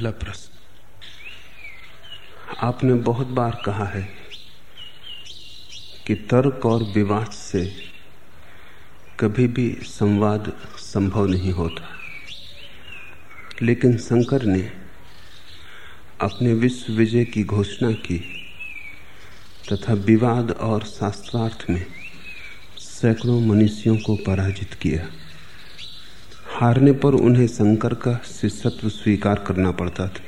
पहला प्रश्न। आपने बहुत बार कहा है कि तर्क और विवाद से कभी भी संवाद संभव नहीं होता। लेकिन शंकर ने अपने विश्व विजय की घोषणा की तथा विवाद और शास्त्रार्थ में सैकड़ों मनुष्यों को पराजित किया। हारने पर उन्हें शंकर का शिष्यत्व स्वीकार करना पड़ता था।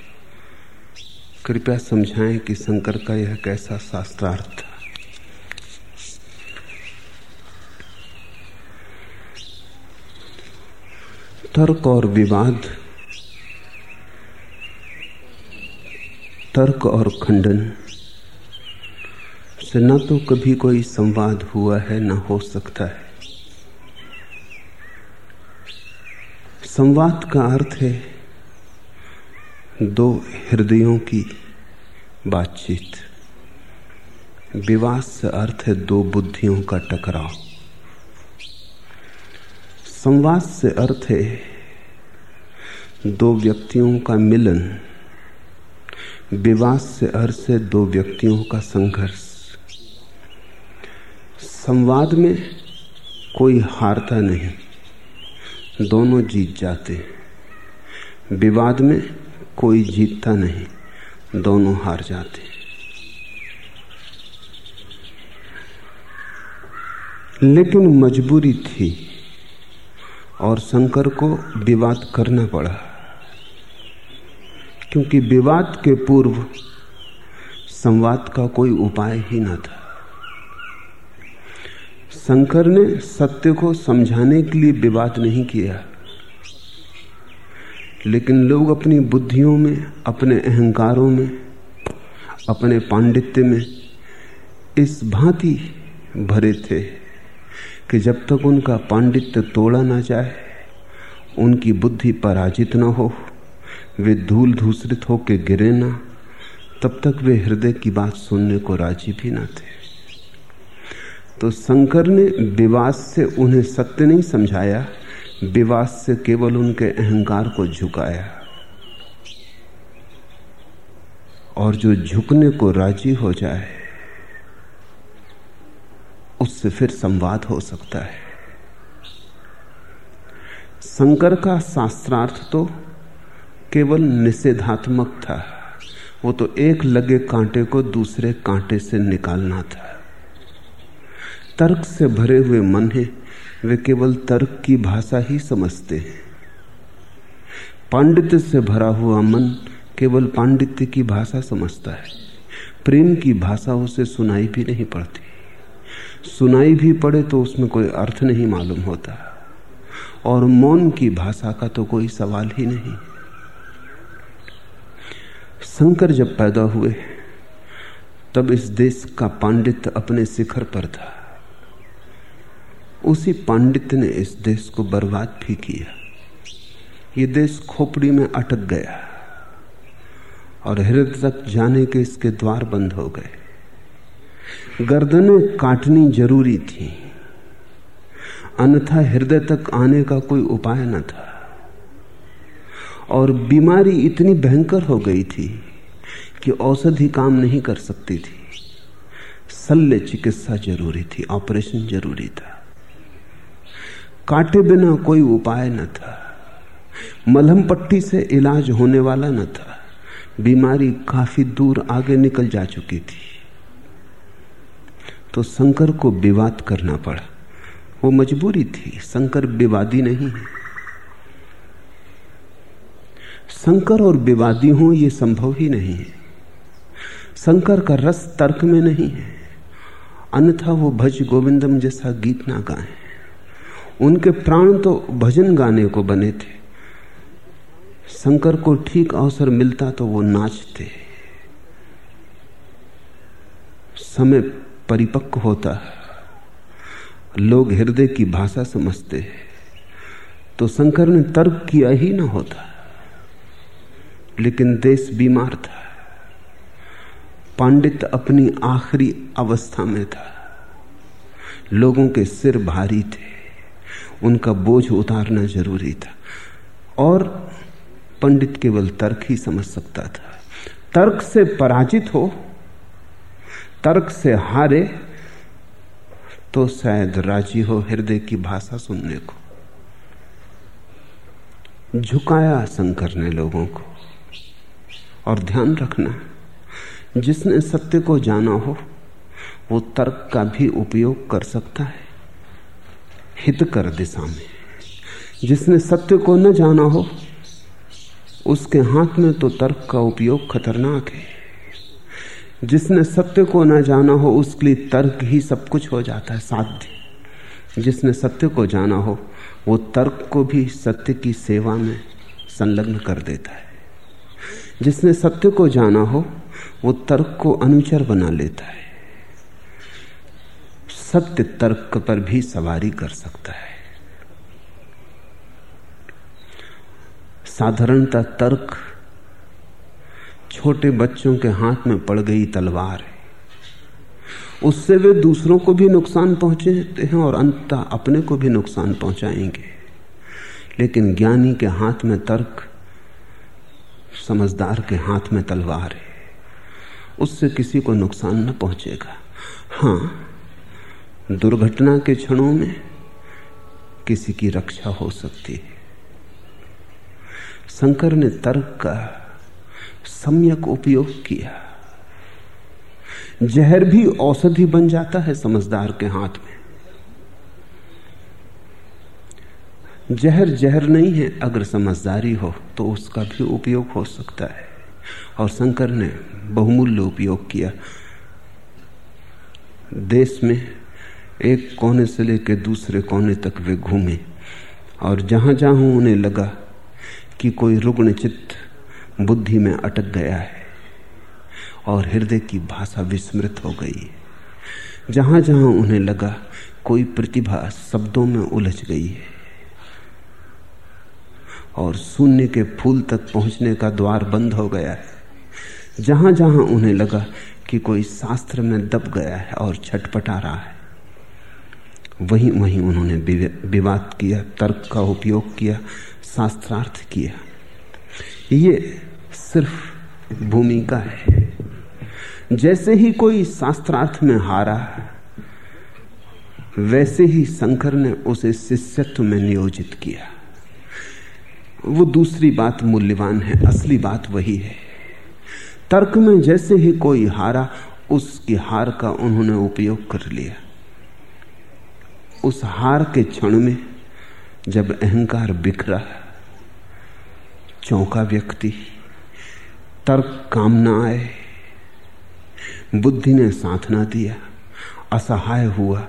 कृपया समझाएँ कि शंकर का यह कैसा शास्त्रार्थ था। तर्क और विवाद, तर्क और खंडन से न तो कभी कोई संवाद हुआ है, न हो सकता है। संवाद का अर्थ है दो हृदयों की बातचीत। विवाद से अर्थ है दो बुद्धियों का टकराव। संवाद से अर्थ है दो व्यक्तियों का मिलन। विवाद से अर्थ है दो व्यक्तियों का संघर्ष। संवाद में कोई हारता नहीं। दोनों जीत जाते हैं। विवाद में कोई जीतता नहीं, दोनों हार जाते लेकिन मजबूरी थी और शंकर को विवाद करना पड़ा। क्योंकि विवाद के पूर्व संवाद का कोई उपाय ही न था। शंकर ने सत्य को समझाने के लिए विवाद नहीं किया। लेकिन लोग अपनी बुद्धियों में, अपने अहंकारों में, अपने पांडित्य में इस भांति भरे थे कि जब तक उनका पांडित्य तोड़ा ना जाए, उनकी बुद्धि पराजित ना हो, वे धूल धूसरित होकर गिरे ना, तब तक वे हृदय की बात सुनने को राज़ी भी ना थे। तो शंकर ने विवाद से उन्हें सत्य नहीं समझाया विवाद से केवल उनके अहंकार को झुकाया। और जो झुकने को राज़ी हो जाए, उससे फिर संवाद हो सकता है। शंकर का शास्त्रार्थ तो केवल निषेधात्मक था, वो तो एक लगे कांटे को दूसरे कांटे से निकालना था। तर्क से भरे हुए मन है। वे केवल तर्क की भाषा ही समझते हैं। पांडित्य से भरा हुआ मन केवल पांडित्य की भाषा समझता है। प्रेम की भाषा उसे सुनाई भी नहीं पड़ती। सुनाई भी पड़े तो उसमें कोई अर्थ नहीं मालूम होता। और मौन की भाषा का तो कोई सवाल ही नहीं। शंकर जब पैदा हुए, तब इस देश का पांडित्य अपने शिखर पर था। उसी पांडित्य ने इस देश को बर्बाद भी किया। ये देश खोपड़ी में अटक गया और हृदय तक जाने के इसके द्वार बंद हो गए। गर्दनें काटनी ज़रूरी थी। अन्यथा हृदय तक आने का कोई उपाय न था। और बीमारी इतनी भयंकर हो गई थी कि औषधि काम नहीं कर सकती थी। शल्य चिकित्सा ज़रूरी थी, ऑपरेशन ज़रूरी था। काटे बिना कोई उपाय न था। मलहम पट्टी से इलाज होने वाला न था। बीमारी काफ़ी दूर आगे निकल जा चुकी थी। तो शंकर को विवाद करना पड़ा। वो मजबूरी थी। शंकर विवादी नहीं है। शंकर और विवादी हो ये संभव ही नहीं है। शंकर का रस तर्क में नहीं है। अन्यथा वो भज गोविंदम जैसा गीत ना गाए। उनके प्राण तो भजन गाने को बने थे। शंकर को ठीक अवसर मिलता तो वो नाचते। समय परिपक्व होता लोग हृदय की भाषा समझते तो शंकर ने तर्क किया ही ना होता। लेकिन देश बीमार था। पांडित अपनी आखिरी अवस्था में था। लोगों के सिर भारी थे। उनका बोझ उतारना ज़रूरी था। और पंडित केवल तर्क ही समझ सकता था। तर्क से पराजित हो, तर्क से हारे तो शायद राज़ी हो हृदय की भाषा सुनने को। झुकाया शंकर ने लोगों को। और ध्यान रखना, जिसने सत्य को जाना हो, वो तर्क का भी उपयोग कर सकता है। हित कर दिशा में जिसने सत्य को न जाना हो, उसके हाथ में तो तर्क का उपयोग खतरनाक है। जिसने सत्य को न जाना हो, उसके लिए तर्क ही सब कुछ हो जाता है, साध्य। जिसने सत्य को जाना हो, वो तर्क को भी सत्य की सेवा में संलग्न कर देता है। जिसने सत्य को जाना हो, वो तर्क को अनुचर बना लेता है। सत्य तर्क पर भी सवारी कर सकता है। साधारणता तर्क छोटे बच्चों के हाथ में पड़ गई तलवार है। उससे वे दूसरों को भी नुकसान पहुंचाते हैं और अंततः अपने को भी नुकसान पहुंचाएँगे। लेकिन ज्ञानी के हाथ में तर्क समझदार के हाथ में तलवार है। उससे किसी को नुकसान न पहुंचेगा। हाँ दुर्घटना के क्षणों में किसी की रक्षा हो सकती है। शंकर ने तर्क का सम्यक उपयोग किया। जहर भी औषधि बन जाता है समझदार के हाथ में। जहर जहर नहीं है, अगर समझदारी हो तो उसका भी उपयोग हो सकता है। और शंकर ने बहुमूल्य उपयोग किया। देश में एक कोने से लेकर दूसरे कोने तक वे घूमे और जहाँ जहाँ उन्हें लगा कि कोई रुग्ण चित्त बुद्धि में अटक गया है और हृदय की भाषा विस्मृत हो गई है। जहाँ जहाँ उन्हें लगा कोई प्रतिभा शब्दों में उलझ गई है। और शून्य के फूल तक पहुँचने का द्वार बंद हो गया है। जहाँ जहाँ उन्हें लगा कि कोई शास्त्र में दब गया है और छटपटा रहा है। वहीं वहीं उन्होंने विवाद किया, तर्क का उपयोग किया, शास्त्रार्थ किया। ये सिर्फ़ भूमिका है। जैसे ही कोई शास्त्रार्थ में हारा, वैसे ही शंकर ने उसे शिष्यत्व में नियोजित किया। वो दूसरी बात मूल्यवान है, असली बात वही है। तर्क में जैसे ही कोई हारा, उसकी हार का उन्होंने उपयोग कर लिया। उस हार के क्षण में जब अहंकार बिखरा, चौंका व्यक्ति, तर्क काम ना आए, बुद्धि ने साथ ना दिया, असहाय हुआ,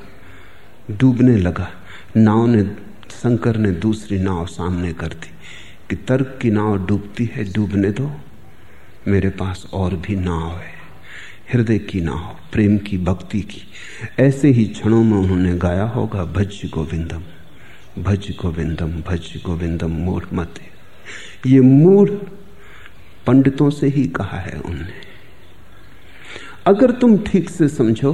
डूबने लगा, नाव ने, शंकर ने दूसरी नाव सामने कर दी, कि तर्क की नाव डूबती है, डूबने दो, मेरे पास और भी नाव है। हृदय की ना हो, प्रेम की, भक्ति की। ऐसे ही क्षणों में उन्होंने गाया होगा, भज गोविंदम भज गोविंदम भज गोविंदम, मूढ़ मत ये मूढ़ पंडितों से ही कहा है उनने। अगर तुम ठीक से समझो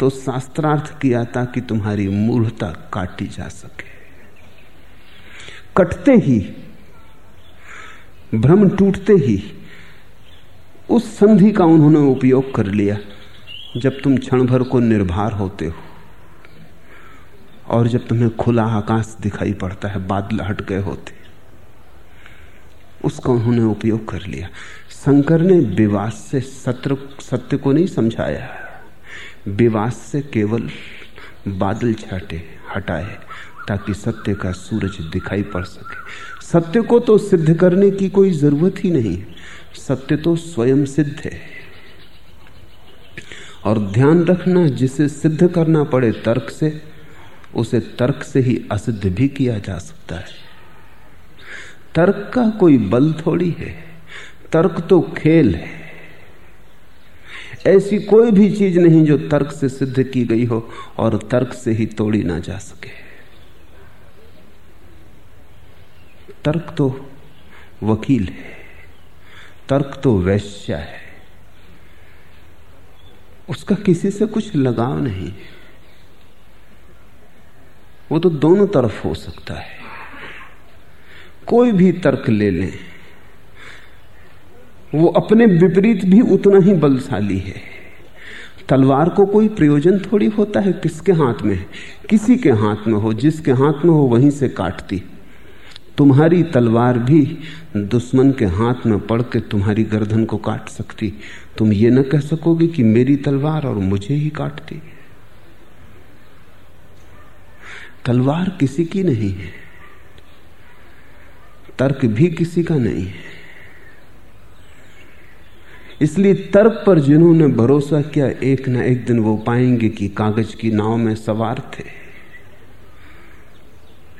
तो शास्त्रार्थ किया ताकि तुम्हारी मूढ़ता काटी जा सके। कटते ही, भ्रम टूटते ही उस संधि का उन्होंने उपयोग कर लिया, जब तुम क्षण भर को निर्भर होते हो और जब तुम्हें खुला आकाश दिखाई पड़ता है, बादल हट गए होते। उसका उन्होंने उपयोग कर लिया। शंकर ने विवाद से सत्र, सत्य को नहीं समझाया। विवाद से केवल बादल छाटे, हटाए, ताकि सत्य का सूरज दिखाई पड़ सके। सत्य को तो सिद्ध करने की कोई ज़रूरत ही नहीं सत्य तो स्वयं सिद्ध है। और ध्यान रखना, जिसे सिद्ध करना पड़े तर्क से, उसे तर्क से ही असिद्ध भी किया जा सकता है। तर्क का कोई बल थोड़ी है। तर्क तो खेल है। ऐसी कोई भी चीज़ नहीं जो तर्क से सिद्ध की गई हो और तर्क से ही तोड़ी ना जा सके। तर्क तो वकील है। तर्क तो वैश्या है। उसका किसी से कुछ लगाव नहीं। वो तो दोनों तरफ़ हो सकता है। कोई भी तर्क ले लें। वो अपने विपरीत भी उतना ही बलशाली है। तलवार को कोई प्रयोजन थोड़ी होता है किसके हाथ में है? किसी के हाथ में हो, जिसके हाथ में हो, वहीं से काटती तुम्हारी तलवार भी दुश्मन के हाथ में पड़ के तुम्हारी गर्दन को काट सकती। तुम ये न कह सकोगे कि मेरी तलवार और मुझे ही काटती। तलवार किसी की नहीं है। तर्क भी किसी का नहीं है। इसलिए तर्क पर जिन्होंने भरोसा किया, एक ना एक दिन वो पाएँगे कि कागज़ की नाव में सवार थे।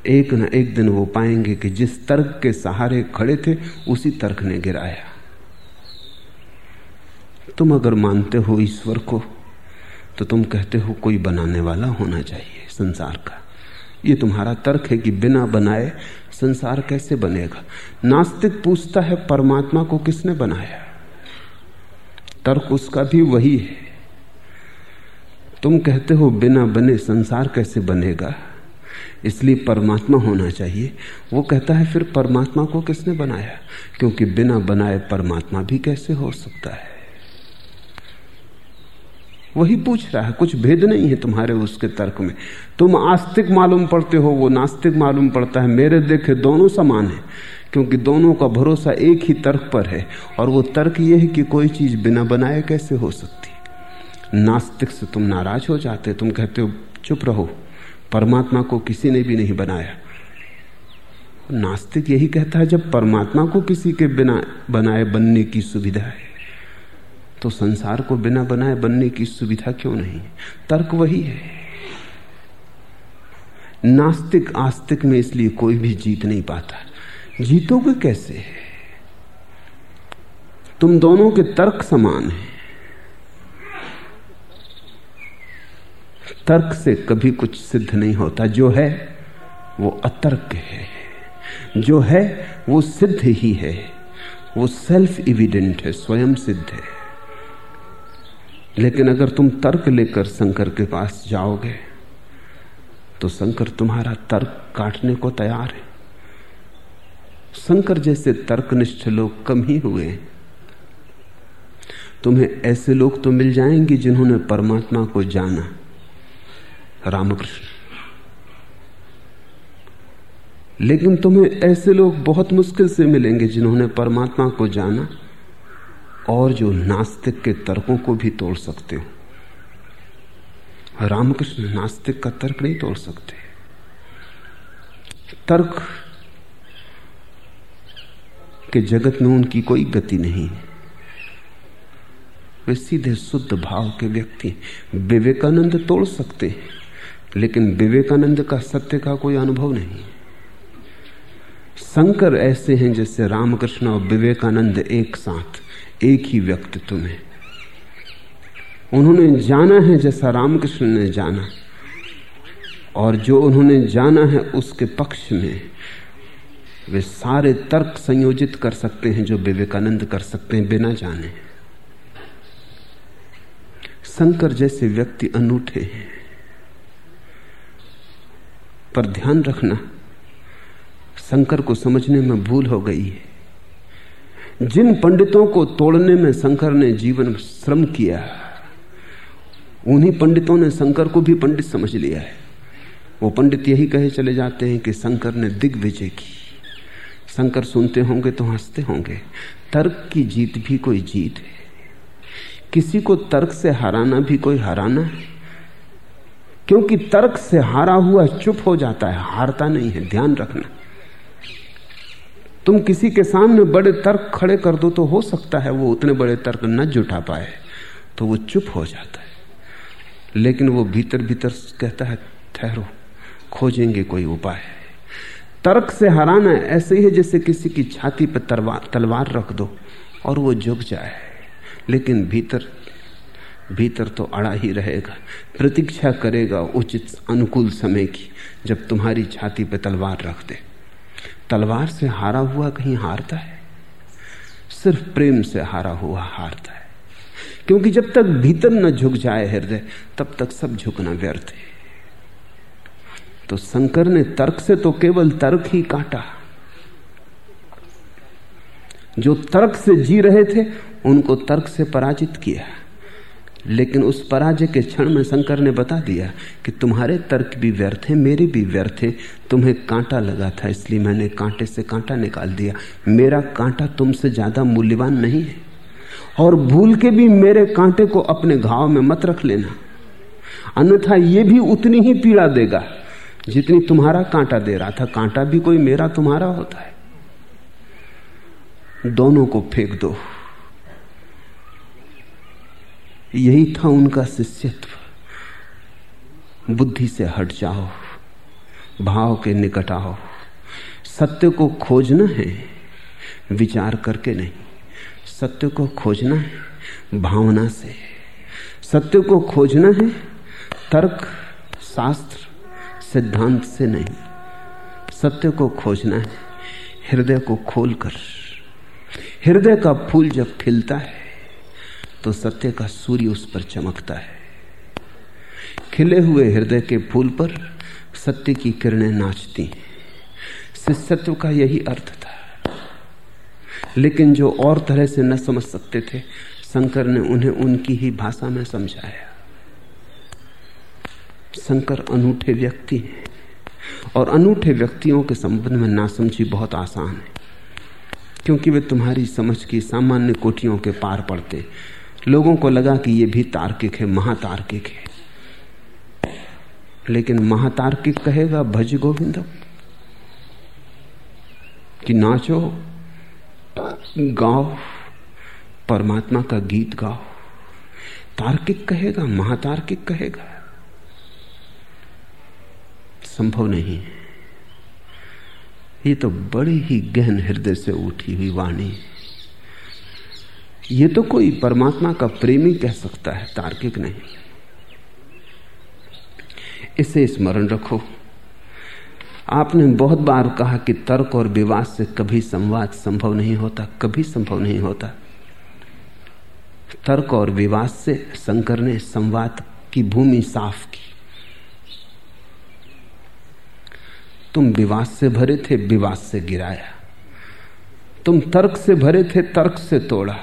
एक ना एक दिन वो पाएँगे कि जिस तर्क के सहारे खड़े थे, उसी तर्क ने गिराया। तुम अगर मानते हो ईश्वर को तो तुम कहते हो कोई बनाने वाला होना चाहिए संसार का। ये तुम्हारा तर्क है कि बिना बनाए संसार कैसे बनेगा? नास्तिक पूछता है, परमात्मा को किसने बनाया? तर्क उसका भी वही है। तुम कहते हो बिना बने संसार कैसे बनेगा? इसलिए परमात्मा होना चाहिए। वो कहता है, फिर परमात्मा को किसने बनाया? क्योंकि बिना बनाए परमात्मा भी कैसे हो सकता है? वही पूछ रहा है, कुछ भेद नहीं है तुम्हारे उसके तर्क में? तुम आस्तिक मालूम पड़ते हो, वो नास्तिक मालूम पड़ता है। मेरे देखे दोनों समान है, क्योंकि दोनों का भरोसा एक ही तर्क पर है, और वो तर्क ये है कि कोई चीज़ बिना बनाए कैसे हो सकती? नास्तिक से तुम नाराज़ हो जाते, तुम कहते हो, चुप रहो परमात्मा को किसी ने भी नहीं बनाया। नास्तिक यही कहता है, जब परमात्मा को किसी के बिना बनाए बनने की सुविधा है तो संसार को बिना बनाए बनने की सुविधा क्यों नहीं? तर्क वही है। नास्तिक आस्तिक में इसलिए कोई भी जीत नहीं पाता। जीतोगे कैसे? तुम दोनों के तर्क समान हैं। तर्क से कभी कुछ सिद्ध नहीं होता। जो है, वो अतर्क है। जो है, वो सिद्ध ही है। वो सेल्फ इविडेंट है, स्वयं सिद्ध है। लेकिन अगर तुम तर्क लेकर शंकर के पास जाओगे तो शंकर तुम्हारा तर्क काटने को तैयार है। शंकर जैसे तर्कनिष्ठ लोग कम ही हुए तुम्हें ऐसे लोग तो मिल जाएँगे जिन्होंने परमात्मा को जाना। रामकृष्ण। लेकिन तुम्हें ऐसे लोग बहुत मुश्किल से मिलेंगे जिन्होंने परमात्मा को जाना और जो नास्तिक के तर्कों को भी तोड़ सकते हो। रामकृष्ण नास्तिक का तर्क नहीं तोड़ सकते। तर्क के जगत में उनकी कोई गति नहीं। वे सीधे शुद्ध भाव के व्यक्ति विवेकानंद तोड़ सकते हैं। लेकिन विवेकानंद का सत्य का कोई अनुभव नहीं। शंकर ऐसे हैं जैसे रामकृष्ण और विवेकानंद एक साथ, एक ही व्यक्तित्व में। उन्होंने जाना है जैसा रामकृष्ण ने जाना, और जो उन्होंने जाना है उसके पक्ष में, वे सारे तर्क संयोजित कर सकते हैं जो विवेकानंद कर सकते हैं बिना जाने। शंकर जैसे व्यक्ति अनूठे हैं। पर ध्यान रखना। शंकर को समझने में भूल हो गई है। जिन पंडितों को तोड़ने में शंकर ने जीवन श्रम किया, उन्हीं पंडितों ने शंकर को भी पंडित समझ लिया है। वो पंडित यही कहे चले जाते हैं कि शंकर ने दिग्विजय की। शंकर सुनते होंगे तो हँसते होंगे। तर्क की जीत भी कोई जीत है। किसी को तर्क से हराना भी कोई हराना है। क्योंकि तर्क से हारा हुआ चुप हो जाता है, हारता नहीं है, ध्यान रखना। तुम किसी के सामने बड़े तर्क खड़े कर दो तो हो सकता है वो उतने बड़े तर्क न जुटा पाए तो वो चुप हो जाता है। लेकिन वो भीतर भीतर कहता है, ठहरो, खोजेंगे कोई उपाय तर्क से हराना ऐसे ही है जैसे किसी की छाती पर तलवार रख दो और वो झुक जाए। लेकिन भीतर भीतर तो अड़ा ही रहेगा। प्रतीक्षा करेगा उचित अनुकूल समय की, जब तुम्हारी छाती पर तलवार रख दे। तलवार से हारा हुआ कहीं हारता है? सिर्फ़ प्रेम से हारा हुआ हारता है। क्योंकि जब तक भीतर न झुक जाए हृदय, तब तक सब झुकना व्यर्थ है। तो शंकर ने तर्क से तो केवल तर्क ही काटा। जो तर्क से जी रहे थे, उनको तर्क से पराजित किया। लेकिन उस पराजय के क्षण में शंकर ने बता दिया कि तुम्हारे तर्क भी व्यर्थ हैं, मेरे भी व्यर्थ हैं। तुम्हें कांटा लगा था, इसलिए मैंने कांटे से कांटा निकाल दिया। मेरा कांटा तुमसे ज़्यादा मूल्यवान नहीं है। और भूल के भी मेरे कांटे को अपने घाव में मत रख लेना। अन्यथा ये भी उतनी ही पीड़ा देगा जितनी तुम्हारा कांटा दे रहा था। कांटा भी कोई मेरा, तुम्हारा होता है। दोनों को फेंक दो। यही था उनका शिष्यत्व। बुद्धि से हट जाओ, भाव के निकट आओ। सत्य को खोजना है, विचार करके नहीं। सत्य को खोजना है, भावना से। सत्य को खोजना है, तर्क, शास्त्र, सिद्धांत से नहीं। सत्य को खोजना है, हृदय को खोलकर। हृदय का फूल जब खिलता है तो सत्य का सूर्य उस पर चमकता है। खिले हुए हृदय के फूल पर सत्य की किरणें नाचती हैं। सत्य का यही अर्थ था। लेकिन जो और तरह से न समझ सकते थे, शंकर ने उन्हें उनकी ही भाषा में समझाया। शंकर अनूठे व्यक्ति हैं और अनूठे व्यक्तियों के संबंध में नासमझी बहुत आसान है, क्योंकि वे तुम्हारी समझ की सामान्य कोटियों के पार पड़ते लोगों को लगा कि ये भी तार्किक है, महातार्किक है। लेकिन महातार्किक कहेगा, भज गोविंदम, कि नाचो, गाओ, परमात्मा का गीत गाओ। तार्किक कहेगा, महातार्किक कहेगा। संभव नहीं है। ये तो बड़ी ही गहन हृदय से उठी हुई वाणी ये तो कोई परमात्मा का प्रेमी कह सकता है, तार्किक नहीं। इसे स्मरण रखो। आपने बहुत बार कहा कि तर्क और विवाद से कभी संवाद संभव नहीं होता, कभी संभव नहीं होता। तर्क और विवाद से शंकर ने संवाद की भूमि साफ़ की। तुम विवाद से भरे थे, विवाद से गिराया। तुम तर्क से भरे थे, तर्क से तोड़ा।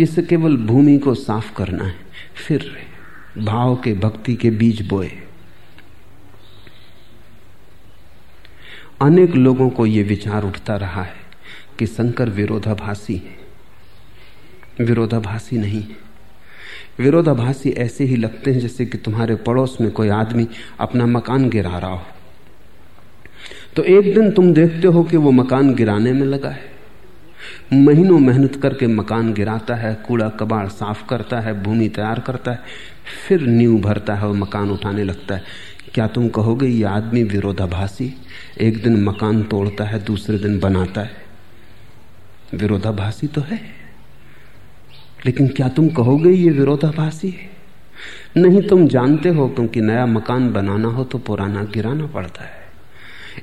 इसे केवल भूमि को साफ़ करना है। फिर भाव के, भक्ति के बीज बोए। अनेक लोगों को यह विचार उठता रहा है कि शंकर विरोधाभासी है। विरोधाभासी नहीं है। विरोधाभासी ऐसे ही लगते हैं जैसे कि तुम्हारे पड़ोस में कोई आदमी अपना मकान गिरा रहा हो। तो एक दिन तुम देखते हो कि वो मकान गिराने में लगा है। महीनों मेहनत करके मकान गिराता है, कूड़ा कबाड़ साफ़ करता है, भूमि तैयार करता है, फिर नींव भरता है और मकान उठाने लगता है। क्या तुम कहोगे, ये आदमी विरोधाभासी? एक दिन मकान तोड़ता है, दूसरे दिन बनाता है। विरोधाभासी तो है। लेकिन क्या तुम कहोगे, ये विरोधाभासी है? नहीं तुम जानते हो, क्योंकि नया मकान बनाना हो तो पुराना गिराना पड़ता है।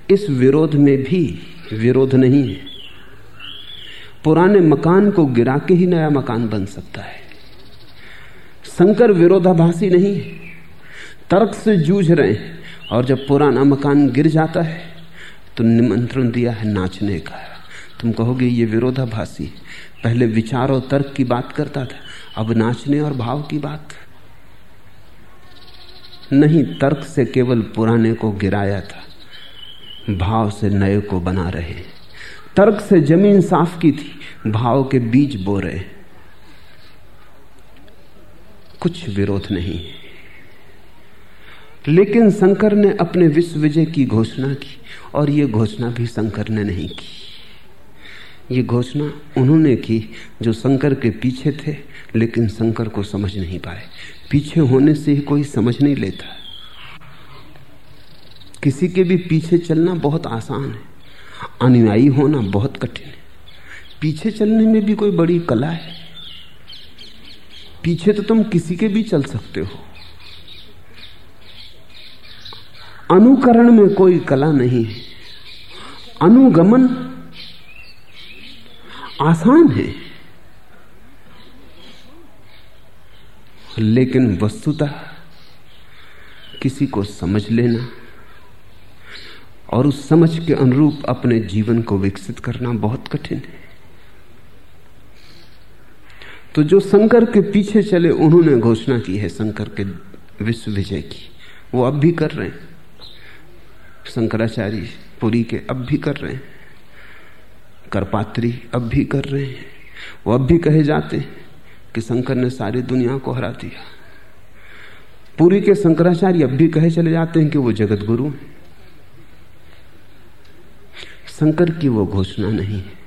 इस विरोध में भी विरोध नहीं है। पुराने मकान को गिरा के ही नया मकान बन सकता है। शंकर विरोधाभासी नहीं है। तर्क से जूझ रहे हैं और जब पुराना मकान गिर जाता है तो निमंत्रण दिया है नाचने का। तुम कहोगे, ये विरोधाभासी पहले विचार और तर्क की बात करता था, अब नाचने और भाव की बात नहीं, तर्क से केवल पुराने को गिराया था, भाव से नए को बना रहे तर्क से ज़मीन साफ़ की थी, भाव के बीज बो रहे कुछ विरोध नहीं लेकिन शंकर ने अपने विश्व विजय की घोषणा की, और यह घोषणा भी शंकर ने नहीं की। ये घोषणा उन्होंने की जो शंकर के पीछे थे, लेकिन शंकर को समझ नहीं पाए। पीछे होने से ही कोई समझ नहीं लेता। किसी के भी पीछे चलना बहुत आसान है। अनुयायी होना बहुत कठिन है। पीछे चलने में भी कोई बड़ी कला है। पीछे तो तुम किसी के भी चल सकते हो। अनुकरण में कोई कला नहीं है। अनुगमन आसान है। लेकिन वस्तुतः किसी को समझ लेना और उस समझ के अनुरूप अपने जीवन को विकसित करना बहुत कठिन है। तो जो शंकर के पीछे चले, उन्होंने घोषणा की है शंकर के विश्व विजय की। वो अब भी कर रहे हैं। शंकराचार्य पुरी के अब भी कर रहे हैं। करपात्री अब भी कर रहे हैं। वो अब भी कहे जाते हैं कि शंकर ने सारी दुनिया को हरा दिया। पुरी के शंकराचार्य अब भी कहे चले जाते हैं कि वो जगत गुरु हैं। शंकर की वो घोषणा नहीं है।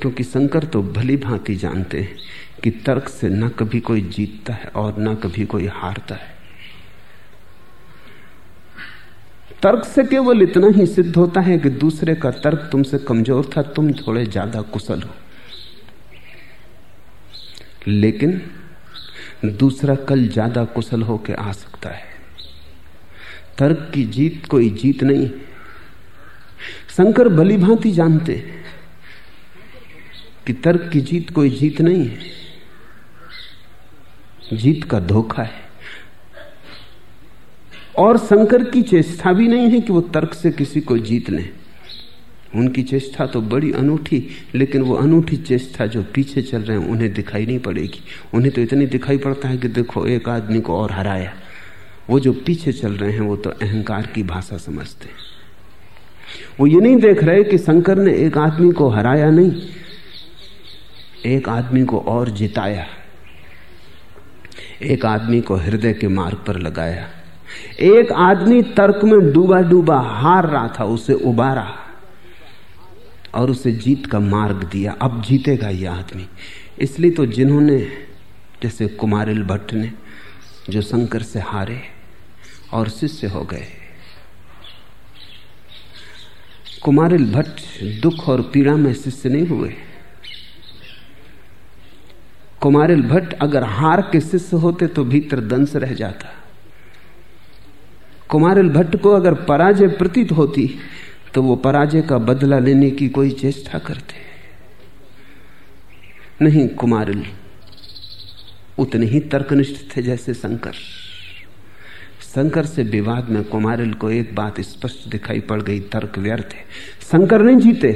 क्योंकि शंकर तो भली भांति जानते हैं कि तर्क से न कभी कोई जीतता है और न कभी कोई हारता है। तर्क से केवल इतना ही सिद्ध होता है कि दूसरे का तर्क तुमसे कमज़ोर था, तुम थोड़े ज़्यादा कुशल हो। लेकिन दूसरा कल ज़्यादा कुशल होकर आ सकता है। तर्क की जीत कोई जीत नहीं शंकर भली भांति जानते कि तर्क की जीत कोई जीत नहीं है। जीत का धोखा है। और शंकर की चेष्टा भी नहीं है कि वो तर्क से किसी को जीत लें। उनकी चेष्टा तो बड़ी अनूठी, लेकिन वो अनूठी चेष्टा जो पीछे चल रहे हैं, उन्हें दिखाई नहीं पड़ेगी। उन्हें तो इतनी दिखाई पड़ता है कि देखो, एक आदमी को और हराया। वो जो पीछे चल रहे हैं, वो तो अहंकार की भाषा समझते हैं। वो ये नहीं देख रहे कि शंकर ने एक आदमी को हराया नहीं, एक आदमी को और जिताया, एक आदमी को हृदय के मार्ग पर लगाया, एक आदमी तर्क में डूबा डूबा हार रहा था, उसे उबारा और उसे जीत का मार्ग दिया। अब जीतेगा यह आदमी। इसलिए तो जिन्होंने, जैसे कुमारिल भट्ट ने, जो शंकर से हारे और शिष्य हो गए कुमारिल भट्ट दुख और पीड़ा में शिष्य नहीं हुए। कुमारिल भट्ट अगर हार के शिष्य होते तो भीतर दंश रह जाता। कुमारिल भट्ट को अगर पराजय प्रतीत होती तो वो पराजय का बदला लेने की कोई चेष्टा करते। नहीं कुमारिल उतने ही तर्कनिष्ठ थे जैसे शंकर। शंकर से विवाद में कुमारिल को एक बात स्पष्ट दिखाई पड़ गई, तर्क व्यर्थ है। शंकर नहीं जीते।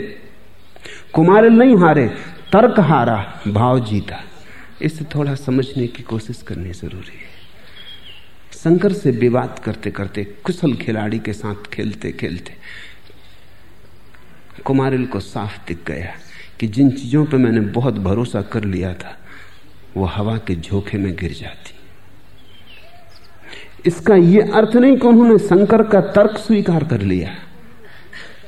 कुमारिल नहीं हारे, तर्क हारा, भाव जीता। इसे थोड़ा समझने की कोशिश करनी ज़रूरी है। शंकर से विवाद करते करते कुशल खिलाड़ी के साथ खेलते खेलते कुमारिल को साफ़ दिख गया कि जिन चीज़ों पर मैंने बहुत भरोसा कर लिया था, वो हवा के झोंके में गिर जाती। इसका यह अर्थ नहीं कि उन्होंने शंकर का तर्क स्वीकार कर लिया।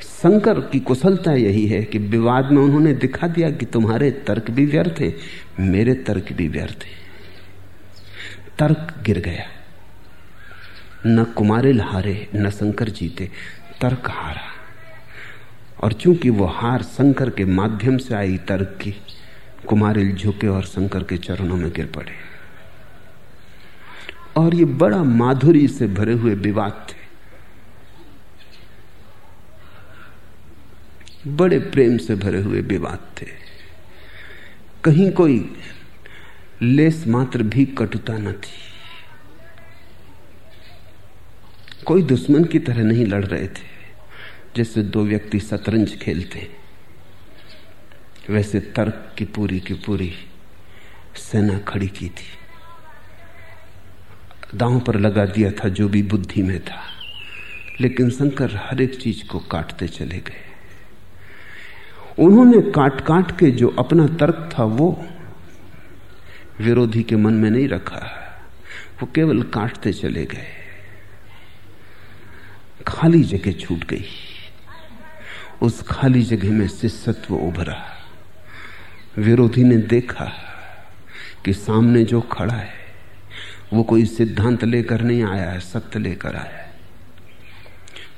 शंकर की कुशलता यही है कि विवाद में उन्होंने दिखा दिया कि तुम्हारे तर्क भी व्यर्थ है, मेरे तर्क भी व्यर्थ है। तर्क गिर गया। न कुमारिल हारे, न शंकर जीते, तर्क हारा। और चूँकि वो हार शंकर के माध्यम से आई, तर्क की कुमारिल झुके और शंकर के चरणों में गिर पड़े। और ये बड़ा माधुरी से भरे हुए विवाद थे। बड़े प्रेम से भरे हुए विवाद थे। कहीं कोई लेस मात्र भी कटुता न थी। कोई दुश्मन की तरह नहीं लड़ रहे थे, जैसे दो व्यक्ति शतरंज खेलते। वैसे तर्क की पूरी की पूरी सेना खड़ी की थी। दांव पर लगा दिया था जो भी बुद्धि में था। लेकिन शंकर हर एक चीज़ को काटते चले गए। उन्होंने काट काट के जो अपना तर्क था वो विरोधी के मन में नहीं रखा। वो केवल काटते चले गए। खाली जगह छूट गई। उस खाली जगह में शिष्यत्व उभरा। विरोधी ने देखा कि सामने जो खड़ा है वो कोई सिद्धांत लेकर नहीं आया है, सत्य लेकर आया है।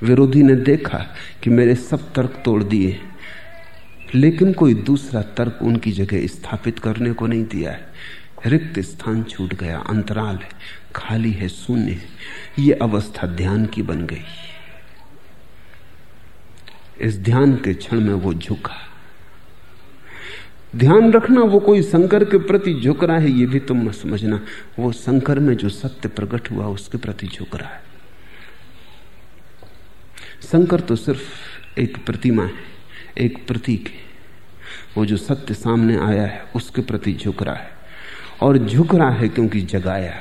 विरोधी ने देखा कि मेरे सब तर्क तोड़ दिए, लेकिन कोई दूसरा तर्क उनकी जगह स्थापित करने को नहीं दिया है। रिक्त स्थान छूट गया, अंतराल है, खाली है, शून्य है। ये अवस्था ध्यान की बन गई। इस ध्यान के क्षण में वो झुका। ध्यान रखना, वो कोई शंकर के प्रति झुक रहा है, ये भी तुम मत समझना। वो शंकर में जो सत्य प्रकट हुआ, उसके प्रति झुक रहा है। शंकर तो सिर्फ़ एक प्रतिमा है, एक प्रतीक है। वो जो सत्य सामने आया है, उसके प्रति झुक रहा है। और झुक रहा है क्योंकि जगाया।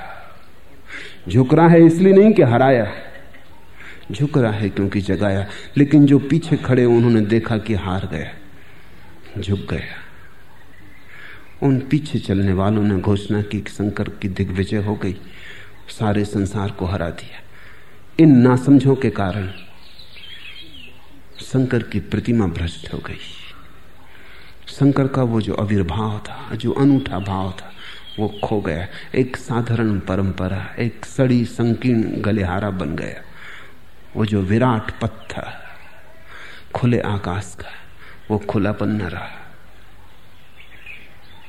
झुक रहा है इसलिए नहीं कि हराया झुक रहा है क्योंकि जगाया। लेकिन जो पीछे खड़े उन्होंने देखा कि हार गया, झुक गया। उन पीछे चलने वालों ने घोषणा की कि शंकर की दिग्विजय हो गई, सारे संसार को हरा दिया। इन नासमझों के कारण शंकर की प्रतिमा भ्रष्ट हो गई। शंकर का वो जो आविर्भाव था, जो अनूठा भाव था, वो खो गया। एक साधारण परंपरा, एक सड़ी संकीर्ण गलेहारा बन गया। वो जो विराट पथ था खुले आकाश का, वो खुलापन न रहा।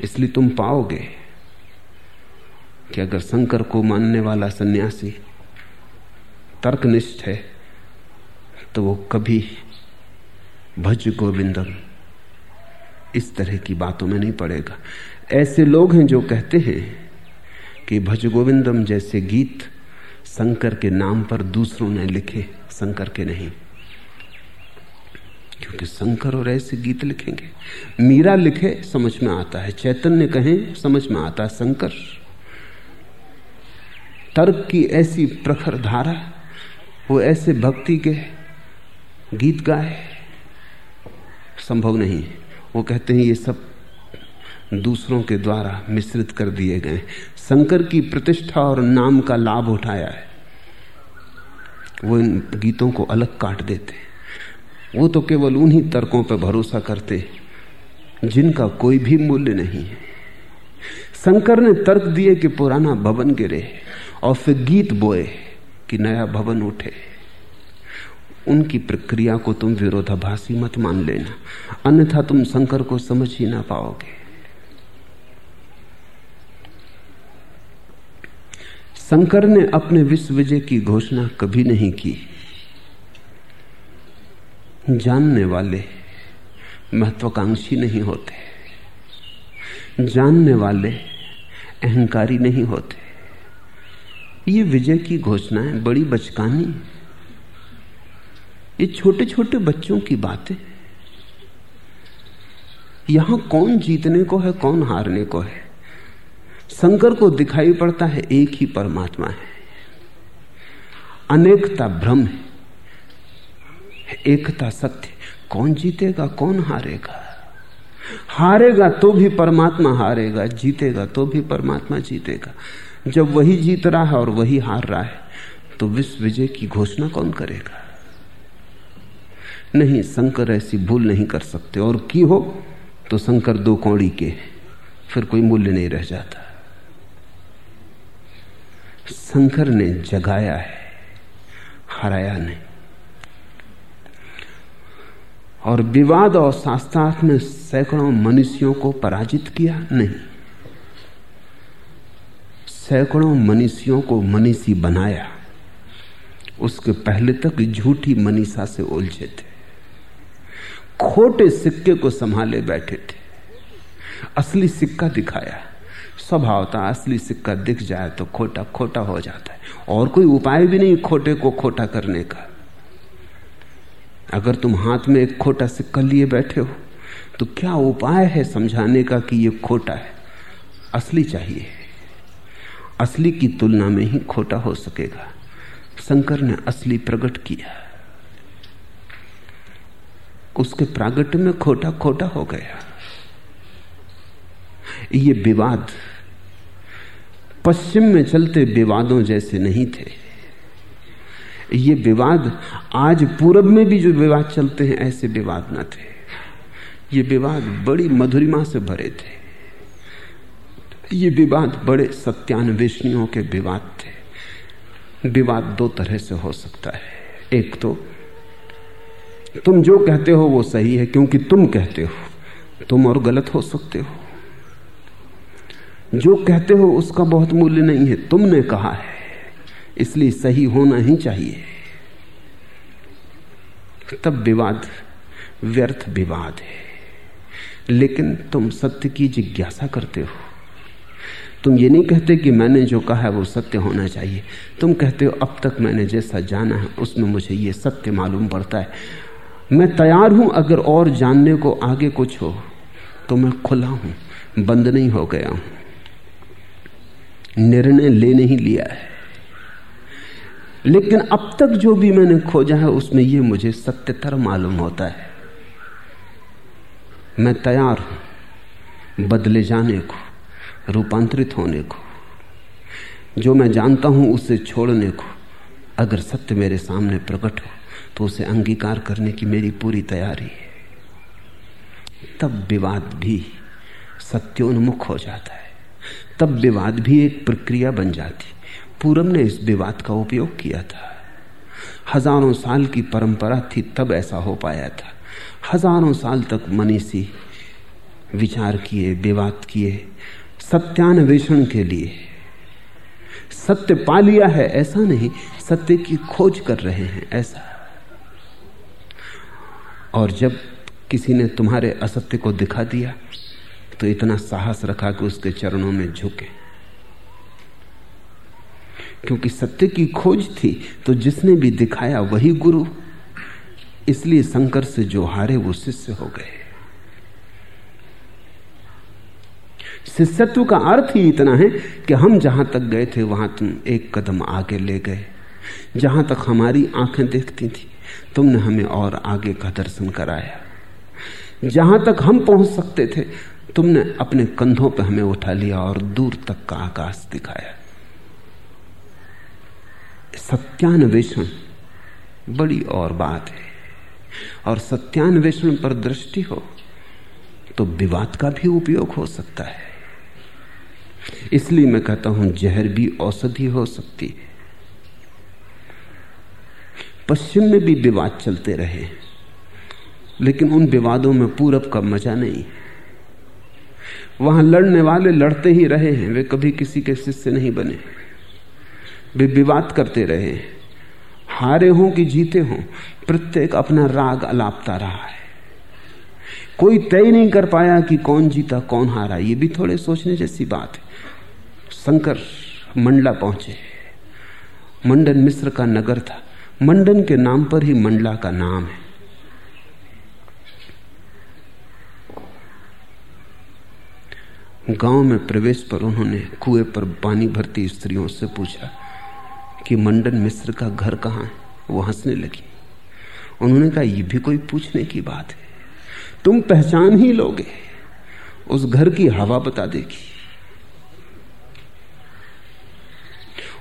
इसलिए तुम पाओगे कि अगर शंकर को मानने वाला सन्यासी तर्कनिष्ठ है तो वो कभी भज गोविंदम इस तरह की बातों में नहीं पड़ेगा। ऐसे लोग हैं जो कहते हैं कि भज गोविंदम जैसे गीत शंकर के नाम पर दूसरों ने लिखे, शंकर के नहीं। क्योंकि शंकर और ऐसे गीत लिखेंगे। मीरा लिखे, समझ में आता है। चैतन्य कहें, समझ में आता है। शंकर। तर्क की ऐसी प्रखर धारा, वो ऐसे भक्ति के गीत गाए, संभव नहीं वो कहते हैं, ये सब दूसरों के द्वारा मिश्रित कर दिए गए शंकर की प्रतिष्ठा और नाम का लाभ उठाया है। वो इन गीतों को अलग काट देते वो तो केवल उन्हीं तर्कों पर भरोसा करते जिनका कोई भी मूल्य नहीं है। शंकर ने तर्क दिए कि पुराना भवन गिरे और फिर गीत बोए कि नया भवन उठे। उनकी प्रक्रिया को तुम विरोधाभासी मत मान लेना, अन्यथा तुम शंकर को समझ ही ना पाओगे। शंकर ने अपने विश्व विजय की घोषणा कभी नहीं की। जानने वाले महत्वाकांक्षी नहीं होते। जानने वाले अहंकारी नहीं होते। ये विजय की घोषणाएँ बड़ी बचकानी। ये छोटे छोटे बच्चों की बातें। यहाँ कौन जीतने को है, कौन हारने को है? शंकर को दिखाई पड़ता है, एक ही परमात्मा है। अनेकता भ्रम है। एकता सत्य। कौन जीतेगा, कौन हारेगा? हारेगा तो भी परमात्मा हारेगा, जीतेगा तो भी परमात्मा जीतेगा। जब वही जीत रहा है और वही हार रहा है तो विश्व विजय की घोषणा कौन करेगा? नहीं, शंकर ऐसी भूल नहीं कर सकते। और की हो तो शंकर दो कौड़ी के फिर कोई मूल्य नहीं रह जाता। शंकर ने जगाया है, हराया नहीं। और विवाद और शास्त्रार्थ ने सैकड़ों मनुष्यों को पराजित किया नहीं। सैकड़ों मनुष्यों को मनीषी बनाया। उसके पहले तक झूठी मनीषा से उलझे थे। खोटे सिक्के को संभाले बैठे थे। असली सिक्का दिखाया। स्वभाव था असली सिक्का दिख जाए तो खोटा खोटा हो जाता है। और कोई उपाय भी नहीं खोटे को खोटा करने का। अगर तुम हाथ में एक खोटा सिक्का लिए बैठे हो तो क्या उपाय है समझाने का कि यह खोटा है? असली चाहिए। असली की तुलना में ही खोटा हो सकेगा। शंकर ने असली प्रकट किया। उसके प्रागट्य में खोटा खोटा हो गया। ये विवाद पश्चिम में चलते विवादों जैसे नहीं थे। ये विवाद आज पूरब में भी जो विवाद चलते हैं, ऐसे विवाद न थे। ये विवाद बड़ी मधुरिमा से भरे थे। ये विवाद बड़े सत्यान्वेषणियों के विवाद थे। विवाद दो तरह से हो सकता है। एक तो तुम जो कहते हो वो सही है, क्योंकि तुम कहते हो। तुम और गलत हो सकते हो। जो कहते हो उसका बहुत मूल्य नहीं है, तुमने कहा है। इसलिए सही होना ही चाहिए। तब विवाद, व्यर्थ विवाद है। लेकिन तुम सत्य की जिज्ञासा करते हो। तुम ये नहीं कहते कि मैंने जो कहा है वो सत्य होना चाहिए। तुम कहते हो, अब तक मैंने जैसा जाना है, उसमें मुझे ये सत्य मालूम पड़ता है। मैं तैयार हूँ, अगर और जानने को आगे कुछ हो तो मैं खुला हूँ, बंद नहीं हो गया हूँ। निर्णय ले नहीं लिया है। लेकिन अब तक जो भी मैंने खोजा है, उसमें यह मुझे सत्यतर मालूम होता है। मैं तैयार हूँ, बदले जाने को, रूपांतरित होने को। जो मैं जानता हूँ, उसे छोड़ने को। अगर सत्य मेरे सामने प्रकट हो तो उसे अंगीकार करने की मेरी पूरी तैयारी है। तब विवाद भी सत्योन्मुख हो जाता है। तब विवाद भी एक प्रक्रिया बन जाती पूरम ने इस विवाद का उपयोग किया था। हज़ारों साल की परंपरा थी, तब ऐसा हो पाया था। हज़ारों साल तक मनीषी विचार किए, विवाद किए, सत्यान्वेषण के लिए। सत्य पा लिया है, ऐसा नहीं, सत्य की खोज कर रहे हैं, ऐसा। और जब किसी ने तुम्हारे असत्य को दिखा दिया तो इतना साहस रखा कि उसके चरणों में झुके। क्योंकि सत्य की खोज थी तो जिसने भी दिखाया वही गुरु। इसलिए शंकर से जो हारे वो शिष्य हो गए। शिष्यत्व का अर्थ ही इतना है कि हम जहाँ तक गए थे, वहाँ तुम एक कदम आगे ले गए। जहाँ तक हमारी आँखें देखती थी, तुमने हमें और आगे का दर्शन कराया। जहाँ तक हम पहुँच सकते थे, तुमने अपने कंधों पर हमें उठा लिया और दूर तक का आकाश दिखाया। सत्यान्वेषण बड़ी और बात है। और सत्यान्वेषण पर दृष्टि हो तो विवाद का भी उपयोग हो सकता है। इसलिए मैं कहता हूँ, जहर भी औषधि हो सकती है। पश्चिम में भी विवाद चलते रहे, लेकिन उन विवादों में पूरब का मज़ा नहीं वहाँ लड़ने वाले लड़ते ही रहे हैं, वे कभी किसी के शिष्य नहीं बने। वे विवाद करते रहे। हारे हों कि जीते हों, प्रत्येक अपना राग अलापता रहा है। कोई तय नहीं कर पाया कि कौन जीता, कौन हारा, ये भी थोड़े सोचने जैसी बात है। शंकर मंडला पहुँचे। मंडन मिश्र का नगर था। मंडन के नाम पर ही मंडला का नाम है। गाँव में प्रवेश पर उन्होंने कुएँ पर पानी भरती स्त्रियों से पूछा कि मंडन मिश्र का घर कहाँ है? वो हंसने लगी। उन्होंने कहा यह भी कोई पूछने की बात है। तुम पहचान ही लोगे। उस घर की हवा बता देगी।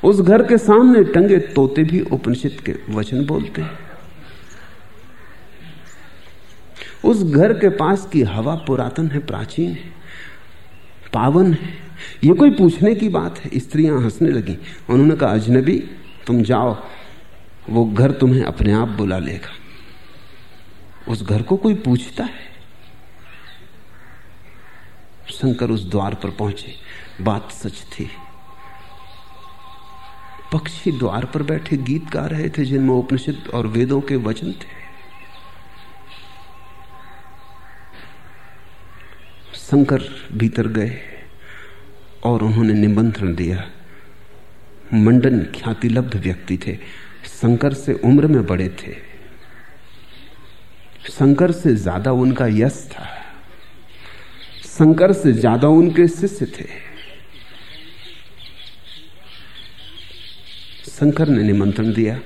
उस घर के सामने टंगे तोते भी उपनिषद के वचन बोलते हैं। उस घर के पास की हवा पुरातन है, प्राचीन है, पावन है। ये कोई पूछने की बात है? स्त्रियाँ हंसने लगी। उन्होंने कहा, अजनबी तुम जाओ, वो घर तुम्हें अपने आप बुला लेगा। उस घर को कोई पूछता है? शंकर उस द्वार पर पहुँचे। बात सच थी। पक्षी द्वार पर बैठे गीत गा रहे थे, जिनमें उपनिषद और वेदों के वचन थे। शंकर भीतर गए और उन्होंने निमंत्रण दिया। मंडन ख्यातिलब्ध व्यक्ति थे। शंकर से उम्र में बड़े थे। शंकर से ज़्यादा उनका यश था। शंकर से ज़्यादा उनके शिष्य थे। शंकर ने निमंत्रण दिया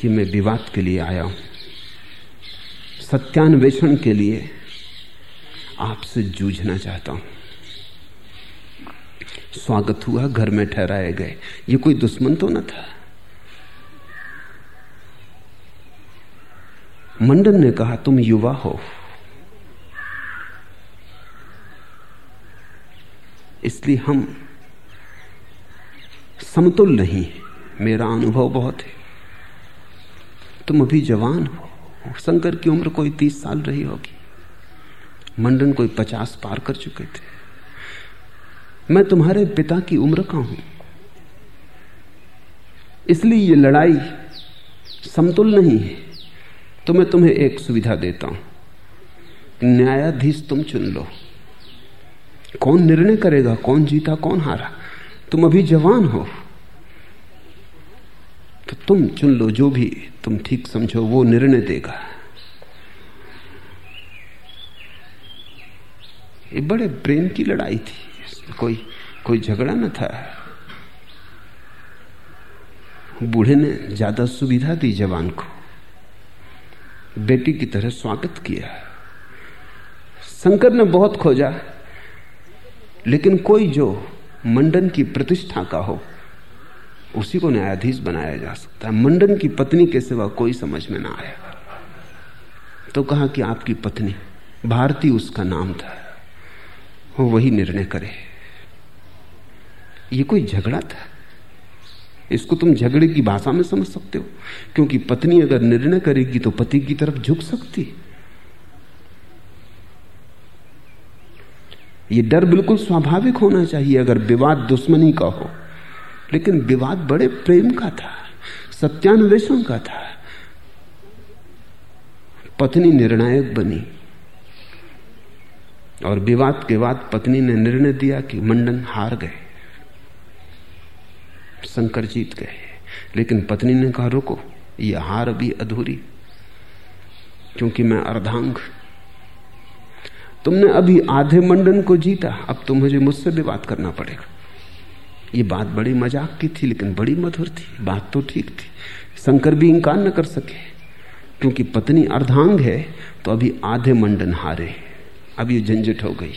कि मैं विवाद के लिए आया हूँ। सत्यान्वेषण के लिए आपसे जूझना चाहता हूँ। स्वागत हुआ, घर में ठहराए गए। ये कोई दुश्मन तो न था। मंडन ने कहा, तुम युवा हो। इसलिए हम समतुल नहीं मेरा अनुभव बहुत है। तुम अभी जवान हो शंकर की उम्र कोई तीस साल रही होगी। मंडन कोई पचास पार कर चुके थे। मैं तुम्हारे पिता की उम्र का हूँ। इसलिए ये लड़ाई समतुल नहीं है। तो मैं तुम्हें एक सुविधा देता हूँ। न्यायाधीश तुम चुन लो। कौन निर्णय करेगा, कौन जीता, कौन हारा? तुम अभी जवान हो। तो तुम चुन लो, जो भी तुम ठीक समझो, वो निर्णय देगा। ये बड़े प्रेम की लड़ाई थी। कोई कोई झगड़ा न था। बूढ़े ने ज़्यादा सुविधा दी जवान को। बेटी की तरह स्वागत किया। शंकर ने बहुत खोजा, लेकिन कोई जो मंडन की प्रतिष्ठा का हो, उसी को न्यायाधीश बनाया जा सकता। है मंडन की पत्नी के सिवा कोई समझ में ना आया। तो कहा कि आपकी पत्नी, भारती उसका नाम था वो वही निर्णय करे। ये कोई झगड़ा था? इसको तुम झगड़े की भाषा में समझ सकते हो। क्योंकि पत्नी अगर निर्णय करेगी तो पति की तरफ़ झुक सकती ये डर बिल्कुल स्वाभाविक होना चाहिए अगर विवाद दुश्मनी का हो। लेकिन विवाद बड़े प्रेम का था, सत्यान्वेषण का था। पत्नी निर्णायक बनी। और विवाद के बाद पत्नी ने निर्णय दिया कि मंडन हार गए। शंकर जीत गए। लेकिन पत्नी ने कहा, रुको यह हार भी अधूरी, क्योंकि मैं अर्धांग तुमने अभी आधे मंडन को जीता, अब तो मुझे मुझसे भी बात करना पड़ेगा। ये बात बड़ी मज़ाक की थी, लेकिन बड़ी मधुर थी। बात तो ठीक थी। शंकर भी इंकार न कर सके, क्योंकि पत्नी अर्धांग है तो अभी आधे मंडन हारे। अब ये झंझट हो गई।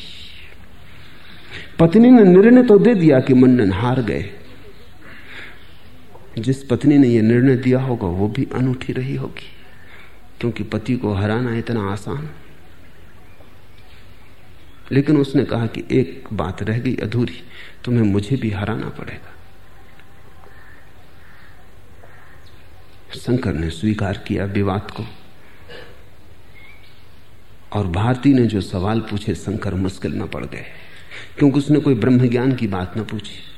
पत्नी ने निर्णय तो दे दिया कि मंडन हार गए। जिस पत्नी ने यह निर्णय दिया होगा, वो भी अनूठी रही होगी। क्योंकि पति को हराना इतना आसान। लेकिन उसने कहा कि एक बात रह गई अधूरी, तुम्हें मुझे भी हराना पड़ेगा। शंकर ने स्वीकार किया विवाद को। और भारती ने जो सवाल पूछे, शंकर मुश्किल में पड़ गए। क्योंकि उसने कोई ब्रह्म ज्ञान की बात ना पूछी।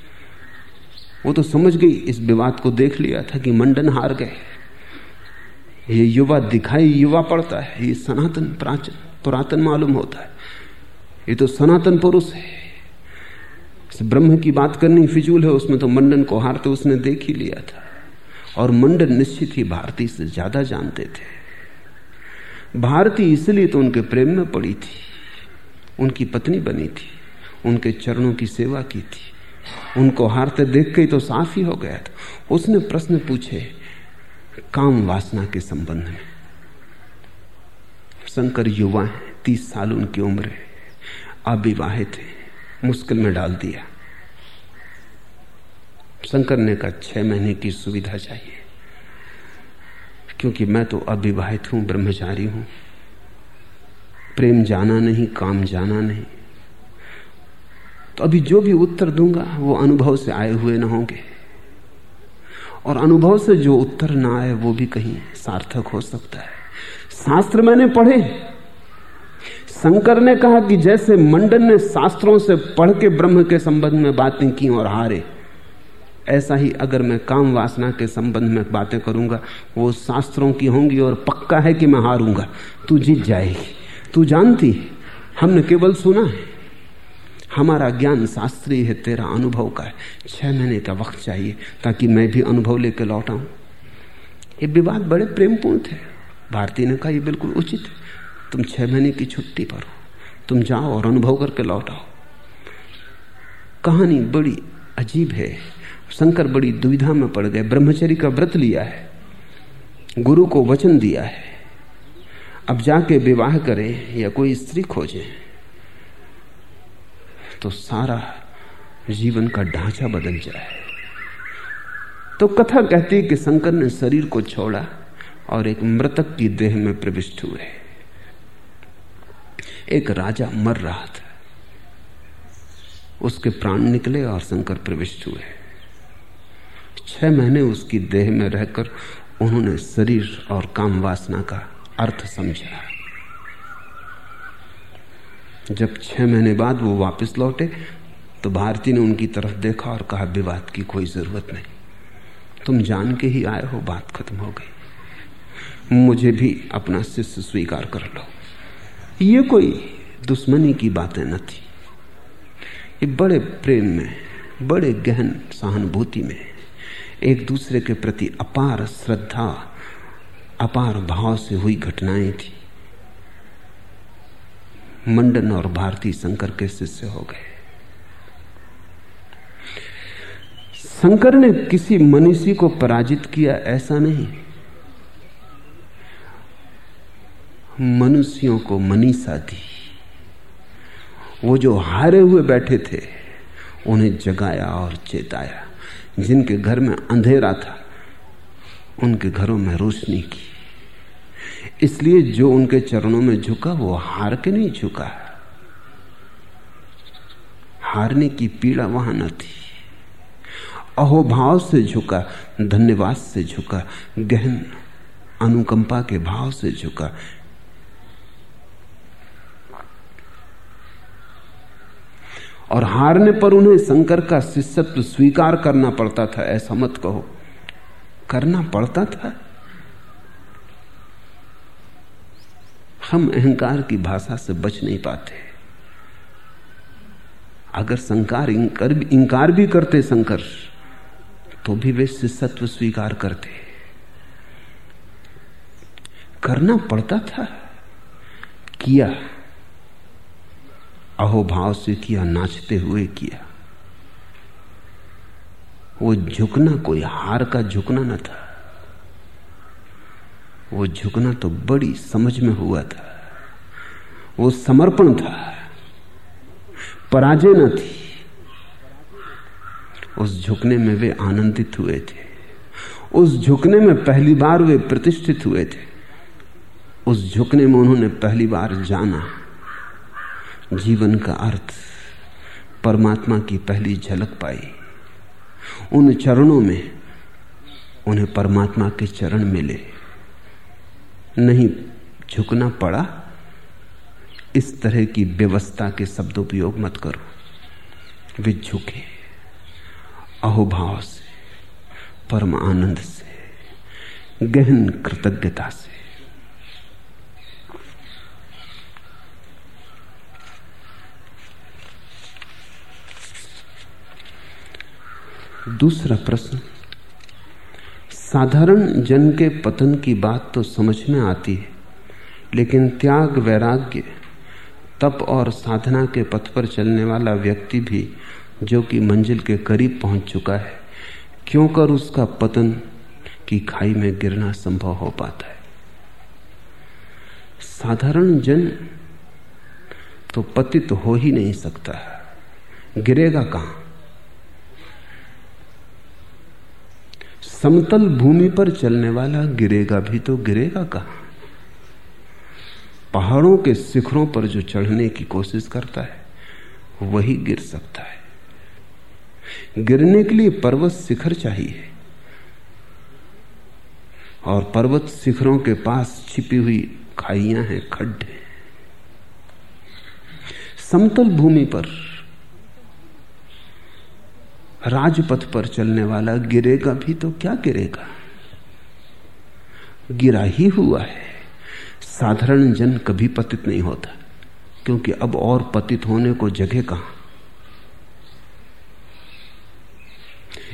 वो तो समझ गई, इस विवाद को देख लिया था कि मंडन हार गए। ये युवा दिखाई युवा पड़ता है, ये सनातन प्राचीन, पुरातन मालूम होता है। ये तो सनातन पुरुष है। ब्रह्म की बात करनी फिजूल है, उसमें तो मंडन को हार तो उसने देख ही लिया था। और मंडन निश्चित ही भारती से ज़्यादा जानते थे। भारती इसलिए तो उनके प्रेम में पड़ी थी, उनकी पत्नी बनी थी, उनके चरणों की सेवा की थी। उनको हारते देख के तो साफ़ ही हो गया था। उसने प्रश्न पूछे, काम वासना के संबंध में। शंकर युवा है, तीस साल उनकी उम्र है। अविवाहित है, मुश्किल में डाल दिया। शंकर ने कहा, छह महीने की सुविधा चाहिए। क्योंकि मैं तो अविवाहित हूँ, ब्रह्मचारी हूँ। प्रेम जाना नहीं, काम जाना नहीं। तो अभी जो भी उत्तर दूँगा, वो अनुभव से आए हुए ना होंगे। और अनुभव से जो उत्तर ना आए, वो भी कहीं सार्थक हो सकता है। शास्त्र मैंने पढ़े। शंकर ने कहा कि जैसे मंडन ने शास्त्रों से पढ़ के ब्रह्म के संबंध में बातें की और हारे, ऐसा ही अगर मैं काम वासना के संबंध में बातें करूँगा, वो शास्त्रों की होंगी और पक्का है कि मैं हारूँगा। तू जीत जाएगी। तू जानती, हमने केवल सुना है। हमारा ज्ञान शास्त्रीय है, तेरा अनुभव का है। छह महीने का वक्त चाहिए ताकि मैं भी अनुभव लेकर लौट ये विवाद बड़े प्रेमपूर्ण थे। भारती ने कहा, ये बिल्कुल उचित है। तुम छह महीने की छुट्टी पर हो। तुम जाओ और अनुभव करके लौट आओ कहानी बड़ी अजीब है। शंकर बड़ी दुविधा में पड़ गए। ब्रह्मचर्य का व्रत लिया है। गुरु को वचन दिया है। अब जाके विवाह करें या कोई स्त्री खोजें। तो सारा जीवन का ढांचा बदल जाए। तो कथा कहती है कि शंकर ने शरीर को छोड़ा और एक मृतक की देह में प्रविष्ट हुए। एक राजा मर रहा था। उसके प्राण निकले और शंकर प्रविष्ट हुए। छह महीने उसकी देह में रहकर उन्होंने शरीर और काम वासना का अर्थ समझा। जब छह महीने बाद वो वापस लौटे तो भारती ने उनकी तरफ़ देखा और कहा, विवाद की कोई ज़रूरत नहीं। तुम जान के ही आए हो, बात खत्म हो गई। मुझे भी अपना शिष्य स्वीकार कर लो। ये कोई दुश्मनी की बातें न थी। ये बड़े प्रेम में, बड़े गहन सहानुभूति में, एक दूसरे के प्रति अपार श्रद्धा, अपार भाव से हुई घटनाएँ थी। मंडन और भारती शंकर के शिष्य हो गए। शंकर ने किसी मनीषी को पराजित किया ऐसा नहीं। मनुष्यों को मनीषा दी। वो जो हारे हुए बैठे थे, उन्हें जगाया और चेताया। जिनके घर में अंधेरा था, उनके घरों में रोशनी की। इसलिए जो उनके चरणों में झुका, वो हार के नहीं झुका। हारने की पीड़ा वहाँ न थी। अहोभाव से झुका, धन्यवाद से झुका, गहन अनुकंपा के भाव से झुका। और हारने पर उन्हें शंकर का शिष्यत्व स्वीकार करना पड़ता था, ऐसा मत कहो। करना पड़ता था? हम अहंकार की भाषा से बच नहीं पाते। अगर संकार इंकार भी, इंकार भी करते शंकर तो भी वे शिष्यत्व स्वीकार करते। करना पड़ता था। किया। अहोभाव से किया नाचते हुए किया। वो झुकना कोई हार का झुकना न था। वो झुकना तो बड़ी समझ में हुआ था। वो समर्पण था। पराजय न थी। उस झुकने में वे आनंदित हुए थे। उस झुकने में पहली बार वे प्रतिष्ठित हुए थे। उस झुकने में उन्होंने पहली बार जाना। जीवन का अर्थ परमात्मा की पहली झलक पाई। उन चरणों में उन्हें परमात्मा के चरण मिले। नहीं, झुकना पड़ा। इस तरह की व्यवस्था के शब्दोपयोग मत करो। वे झुके, अहोभाव से, परम आनंद से, गहन कृतज्ञता से। दूसरा प्रश्न साधारण जन के पतन की बात तो समझ में आती है, लेकिन त्याग वैराग्य, तप और साधना के पथ पर चलने वाला व्यक्ति भी जो कि मंजिल के करीब पहुँच चुका है, क्यों कर उसका पतन की खाई में गिरना संभव हो पाता है? साधारण जन तो पतित हो ही नहीं सकता। गिरेगा कहाँ? समतल भूमि पर चलने वाला गिरेगा भी तो गिरेगा कहा? पहाड़ों के शिखरों पर जो चढ़ने की कोशिश करता है, वही गिर सकता है। गिरने के लिए पर्वत शिखर चाहिए। और पर्वत शिखरों के पास छिपी हुई खाइयाँ हैं, खड्डे समतल भूमि पर राजपथ पर चलने वाला गिरेगा भी तो क्या गिरेगा? गिरा ही हुआ है। साधारण जन कभी पतित नहीं होता, क्योंकि अब और पतित होने को जगह कहाँ?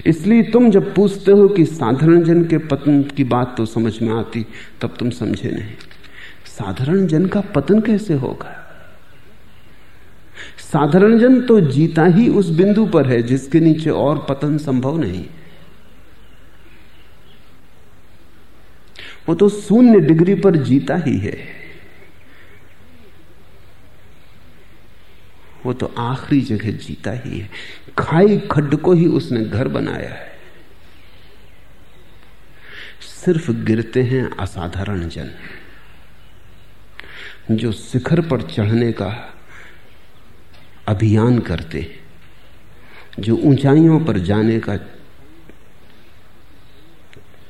इसलिए तुम जब पूछते हो कि साधारण जन के पतन की बात तो समझ में आती, तब तुम समझे नहीं। साधारण जन का पतन कैसे होगा? साधारण जन तो जीता ही उस बिंदु पर है जिसके नीचे और पतन संभव नहीं। वो तो शून्य डिग्री पर जीता ही है। वो तो आखिरी जगह जीता ही है। खाई खड्ड को ही उसने घर बनाया है। सिर्फ़ गिरते हैं असाधारण जन। जो शिखर पर चढ़ने का अभियान करते हैं, जो ऊंचाइयों पर जाने का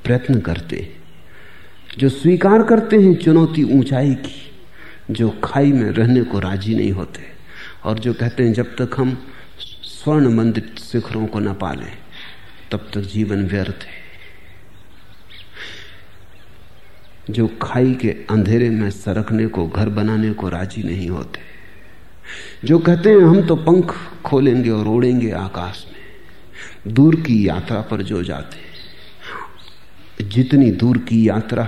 प्रयत्न करते हैं, जो स्वीकार करते हैं चुनौती ऊंचाई की, जो खाई में रहने को राज़ी नहीं होते, और जो कहते हैं जब तक हम स्वर्ण मंदिर शिखरों को न पालें, तब तक जीवन व्यर्थ है। जो खाई के अंधेरे में सरकने को, घर बनाने को राज़ी नहीं होते जो कहते हैं, हम तो पंख खोलेंगे और उड़ेंगे आकाश में। दूर की यात्रा पर जो जाते जितनी दूर की यात्रा,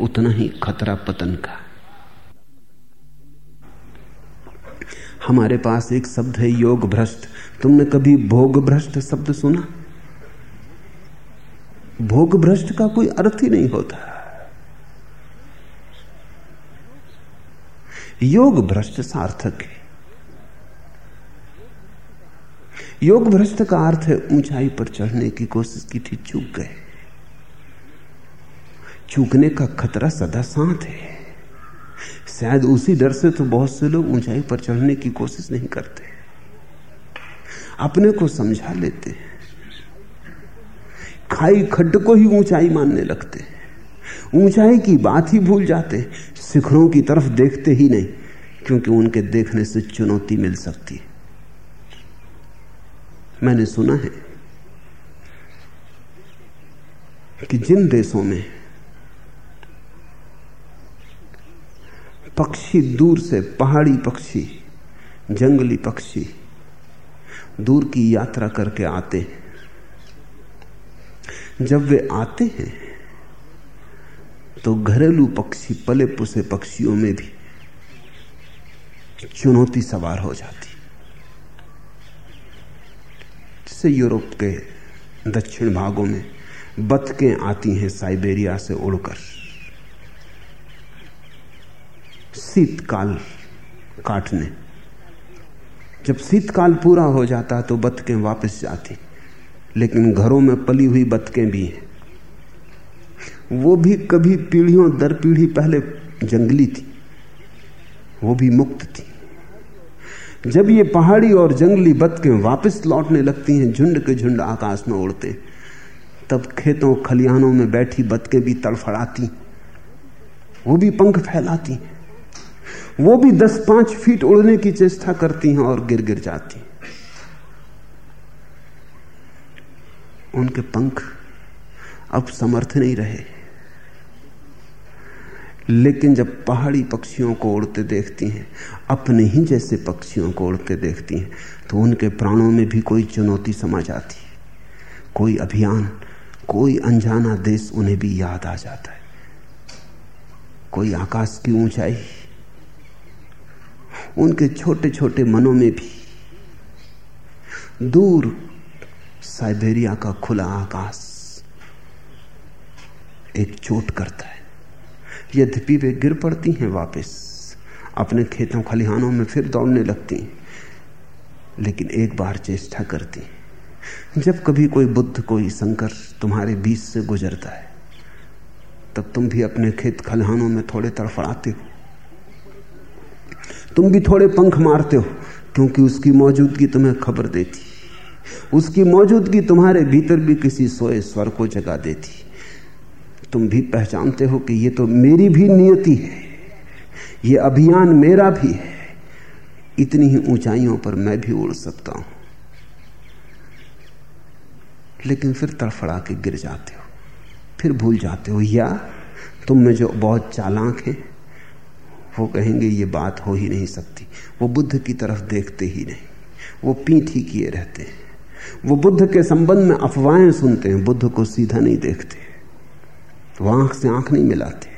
उतना ही खतरा पतन का। हमारे पास एक शब्द है योग भ्रष्ट तुमने कभी भोग भ्रष्ट शब्द सुना? भोग भ्रष्ट का कोई अर्थ ही नहीं होता। योग भ्रष्ट सार्थक है। योग भ्रष्ट का अर्थ है ऊंचाई पर चढ़ने की कोशिश की थी, चूक गए। चूकने का खतरा सदा साथ है। शायद उसी डर से तो बहुत से लोग ऊंचाई पर चढ़ने की कोशिश नहीं करते। अपने को समझा लेते खाई खड्ड को ही ऊंचाई मानने लगते ऊंचाई की बात ही भूल जाते शिखरों की तरफ़ देखते ही नहीं, क्योंकि उनके देखने से चुनौती मिल सकती है। मैंने सुना है कि जिन देशों में पक्षी दूर से, पहाड़ी पक्षी, जंगली पक्षी दूर की यात्रा करके आते हैं, जब वे आते हैं तो घरेलू पक्षी पले पुसे पक्षियों में भी चुनौती सवार हो जाती। जैसे यूरोप के दक्षिण भागों में बतकें आती हैं साइबेरिया से उड़कर। शीतकाल काटने। जब शीतकाल पूरा हो जाता है तो बतकें वापस जाती, लेकिन घरों में पली हुई बतकें भी हैं। वो भी कभी पीढ़ियों दर पीढ़ी पहले जंगली थी। वो भी मुक्त थी। जब ये पहाड़ी और जंगली बतकें वापस लौटने लगती हैं, झुंड के झुंड आकाश में उड़ते, तब खेतों खलिहानों में बैठी बतकें भी तड़फड़ाती, वो भी पंख फैलाती, वो भी दस पाँच फीट उड़ने की चेष्टा करती हैं और गिर गिर जाती। उनके पंख अब समर्थ नहीं रहे। लेकिन जब पहाड़ी पक्षियों को उड़ते देखती हैं, अपने ही जैसे पक्षियों को उड़ते देखती हैं तो उनके प्राणों में भी कोई चुनौती समा जाती है। कोई अभियान, कोई अनजाना देश उन्हें भी याद आ जाता है। कोई आकाश की ऊंचाई, उनके छोटे छोटे मनों में भी। दूर साइबेरिया का खुला आकाश एक चोट करता है। यद्यपि वे गिर पड़ती हैं वापस, अपने खेतों खलिहानों में फिर दौड़ने लगती हैं, लेकिन एक बार चेष्टा करती हैं। जब कभी कोई बुद्ध, कोई शंकर तुम्हारे बीच से गुजरता है, तब तुम भी अपने खेत खलिहानों में थोड़े तड़फड़ाते हो। तुम भी थोड़े पंख मारते हो, क्योंकि उसकी मौजूदगी तुम्हें खबर देती उसकी मौजूदगी तुम्हारे भीतर भी किसी सोए स्वर को जगा देती तुम भी पहचानते हो कि ये तो मेरी भी नियति है। ये अभियान मेरा भी है। इतनी ही ऊंचाइयों पर मैं भी उड़ सकता हूँ। लेकिन फिर तड़फड़ा के गिर जाते हो। फिर भूल जाते हो, या तुम में जो बहुत चालाक है, वो कहेंगे, ये बात हो ही नहीं सकती। वो बुद्ध की तरफ़ देखते ही नहीं। वो पीठ ही किए रहते हैं। वो बुद्ध के संबंध में अफवाहें सुनते हैं। बुद्ध को सीधा नहीं देखते। वो आँख से आँख नहीं मिलाते।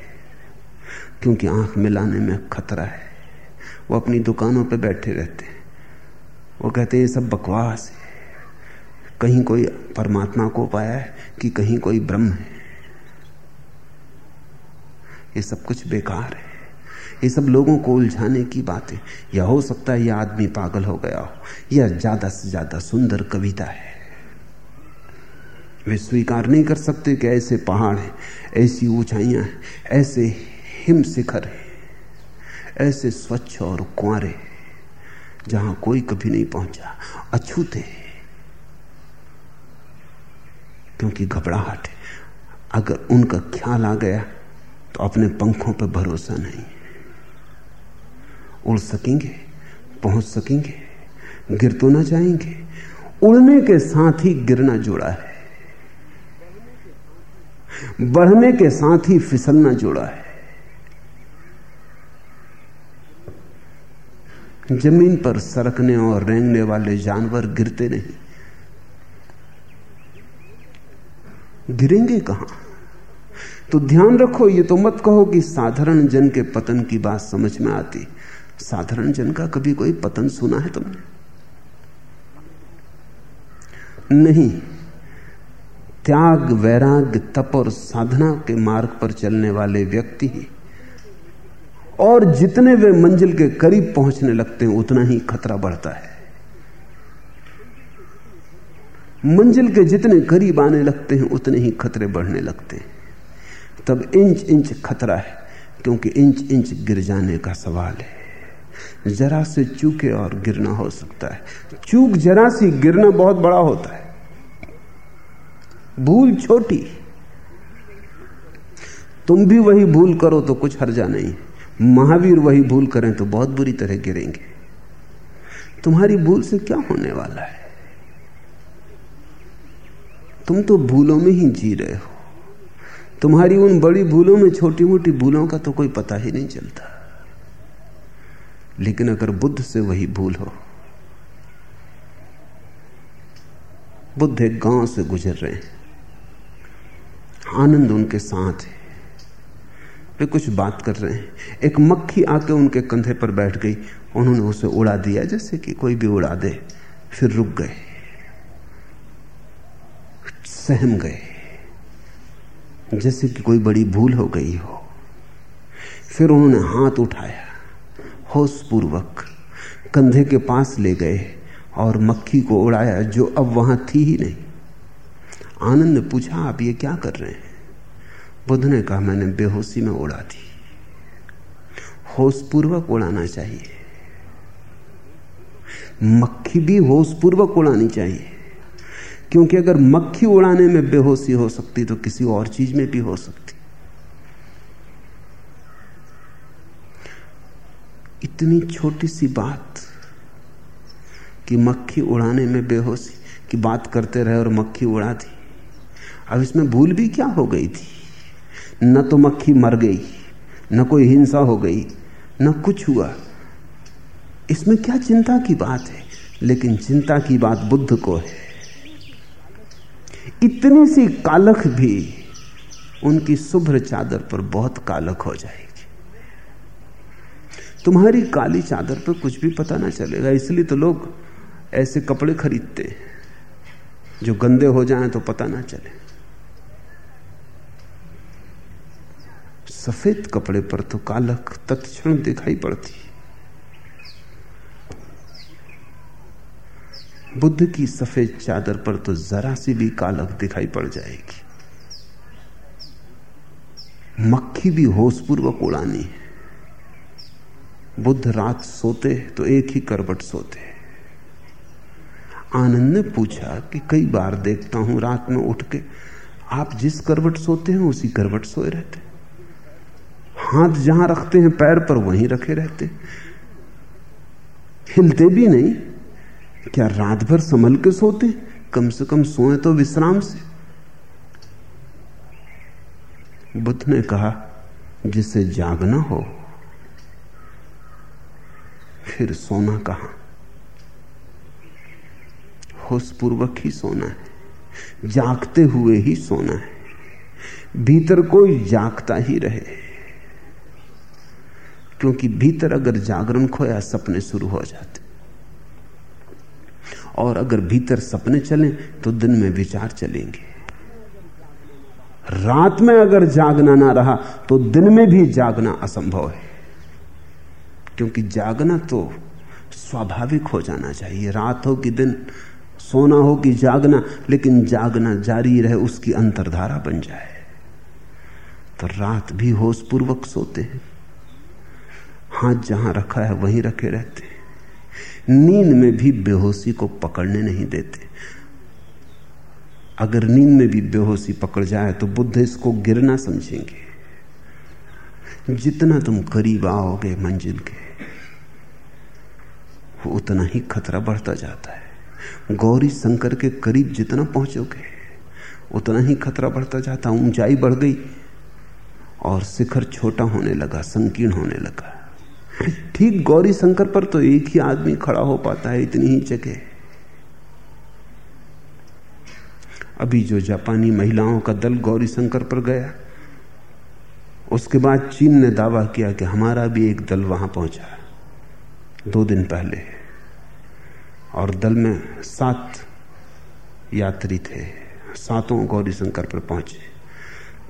क्योंकि आँख मिलाने में खतरा है। वो अपनी दुकानों पे बैठे रहते हैं। वो कहते हैं, ये सब बकवास है। कहीं कोई परमात्मा को पाया है कि कहीं कोई ब्रह्म है। ये सब कुछ बेकार है। ये सब लोगों को उलझाने की बातें या हो सकता है यह आदमी पागल हो गया हो। या ज़्यादा से ज़्यादा सुंदर कविता है। वे स्वीकार नहीं कर सकते कि ऐसे पहाड़ हैं, ऐसी ऊंचाइयाँ हैं, ऐसे हिम शिखर हैं, ऐसे स्वच्छ और कुआरे जहाँ कोई कभी नहीं पहुँचा। अछूते क्योंकि घबराहट है। अगर उनका ख्याल आ गया तो अपने पंखों पर भरोसा नहीं। उड़ सकेंगे, पहुँच सकेंगे, गिर तो ना जाएँगे। उड़ने के साथ ही गिरना जुड़ा है। बढ़ने के साथ ही फिसलना जुड़ा है। ज़मीन पर सरकने और रेंगने वाले जानवर गिरते नहीं। गिरेंगे कहाँ? तो ध्यान रखो, ये तो मत कहो कि साधारण जन के पतन की बात समझ में आती। साधारण जन का कभी कोई पतन सुना है तुमने? नहीं। त्याग वैराग्य तप और साधना के मार्ग पर चलने वाले व्यक्ति ही। और जितने वे मंजिल के करीब पहुँचने लगते हैं, उतना ही खतरा बढ़ता है। मंजिल के जितने करीब आने लगते हैं, उतने ही खतरे बढ़ने लगते हैं। तब इंच इंच खतरा है, क्योंकि इंच इंच गिर जाने का सवाल है। जरा से चूके और गिरना हो सकता है। चूक जरा सी गिरना बहुत बड़ा होता है। भूल छोटी। तुम भी वही भूल करो तो कुछ हर्जा नहीं। महावीर वही भूल करें तो बहुत बुरी तरह गिरेंगे। तुम्हारी भूल से क्या होने वाला है? तुम तो भूलों में ही जी रहे हो। तुम्हारी उन बड़ी भूलों में छोटी मोटी भूलों का तो कोई पता ही नहीं चलता। लेकिन अगर बुद्ध से वही भूल हो, बुद्ध एक गाँव से गुजर रहे हैं। आनंद उनके साथ है। वे कुछ बात कर रहे हैं। एक मक्खी आके उनके कंधे पर बैठ गई। उन्होंने उसे उड़ा दिया, जैसे कि कोई भी उड़ा दे। फिर रुक गए। सहम गए। जैसे कि कोई बड़ी भूल हो गई हो। फिर उन्होंने हाथ उठाया। होश पूर्वक कंधे के पास ले गए और मक्खी को उड़ाया, जो अब वहाँ थी ही नहीं। आनंद ने पूछा, आप ये क्या कर रहे हैं? बुद्ध ने कहा, मैंने बेहोशी में उड़ा दी। होशपूर्वक उड़ाना चाहिए। मक्खी भी होशपूर्वक उड़ानी चाहिए। क्योंकि अगर मक्खी उड़ाने में बेहोशी हो सकती तो किसी और चीज़ में भी हो सकती। इतनी छोटी सी बात कि मक्खी उड़ाने में बेहोशी की बात करते रहे और मक्खी उड़ा दी। अब इसमें भूल भी क्या हो गई थी? न तो मक्खी मर गई, न कोई हिंसा हो गई, न कुछ हुआ। इसमें क्या चिंता की बात है? लेकिन चिंता की बात बुद्ध को है। इतनी सी कालख भी उनकी शुभ्र चादर पर बहुत कालख हो जाएगी। तुम्हारी काली चादर पर कुछ भी पता ना चलेगा, इसलिए तो लोग ऐसे कपड़े खरीदते हैं। जो गंदे हो जाएँ तो पता ना चले। सफ़ेद कपड़े पर तो कालक तत्क्षण दिखाई पड़ती। बुद्ध की सफ़ेद चादर पर तो जरा सी भी कालक दिखाई पड़ जाएगी। मक्खी भी होशपूर्वक उड़ानी। है बुद्ध रात सोते तो एक ही करवट सोते। आनंद ने पूछा कि कई बार देखता हूँ रात में उठ के, आप जिस करवट सोते हैं, उसी करवट सोए रहते। हाथ जहाँ रखते हैं, पैर पर वहीं रखे रहते हिलते भी नहीं। क्या रात भर संभल के सोते कम से कम सोए तो विश्राम से। बुद्ध ने कहा, जिसे जागना हो, फिर सोना कहा? होशपूर्वक ही सोना है। जागते हुए ही सोना है। भीतर कोई जागता ही रहे। क्योंकि भीतर अगर जागरण खोया, सपने शुरू हो जाते। और अगर भीतर सपने चलें तो दिन में विचार चलेंगे। रात में अगर जागना ना रहा तो दिन में भी जागना असंभव है। क्योंकि जागना तो स्वाभाविक हो जाना चाहिए। रात हो कि दिन, सोना हो कि जागना, लेकिन जागना जारी रहे, उसकी अंतरधारा बन जाए। तो रात भी होशपूर्वक सोते हैं। हाथ जहाँ रखा है वहीं रखे रहते नींद में भी बेहोशी को पकड़ने नहीं देते। अगर नींद में भी बेहोशी पकड़ जाए तो बुद्ध इसको गिरना समझेंगे। जितना तुम करीब आओगे मंजिल के उतना ही खतरा बढ़ता जाता है। गौरी शंकर के करीब जितना पहुंचोगे, उतना ही खतरा बढ़ता जाता। ऊंचाई बढ़ गई और शिखर छोटा होने लगा, संकीर्ण होने लगा। ठीक गौरी शंकर पर तो एक ही आदमी खड़ा हो पाता है, इतनी ही जगह। अभी जो जापानी महिलाओं का दल गौरी शंकर पर गया, उसके बाद चीन ने दावा किया कि हमारा भी एक दल वहाँ पहुँचा, दो दिन पहले। और दल में सात यात्री थे, सातों गौरी शंकर पर पहुँचे।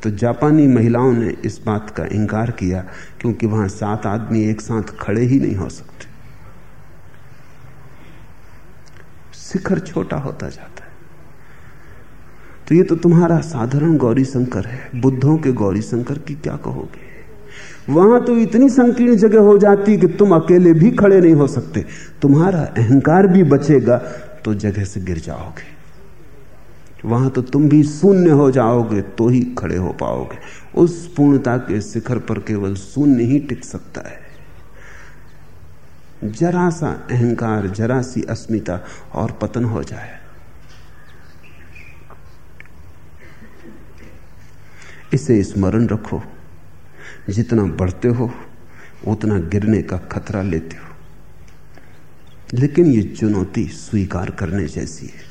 तो जापानी महिलाओं ने इस बात का इंकार किया, क्योंकि वहाँ सात आदमी एक साथ खड़े ही नहीं हो सकते। शिखर छोटा होता जाता है। तो ये तो तुम्हारा साधारण गौरी शंकर है। बुद्धों के गौरी शंकर की क्या कहोगे? वहाँ तो इतनी संकीर्ण जगह हो जाती कि तुम अकेले भी खड़े नहीं हो सकते। तुम्हारा अहंकार भी बचेगा तो जगह से गिर जाओगे। वहाँ तो तुम भी शून्य हो जाओगे तो ही खड़े हो पाओगे। उस पूर्णता के शिखर पर केवल शून्य ही टिक सकता है। जरा सा अहंकार, जरा सी अस्मिता और पतन हो जाए। इसे स्मरण रखो। जितना बढ़ते हो, उतना गिरने का खतरा लेते हो। लेकिन ये चुनौती स्वीकार करने जैसी है।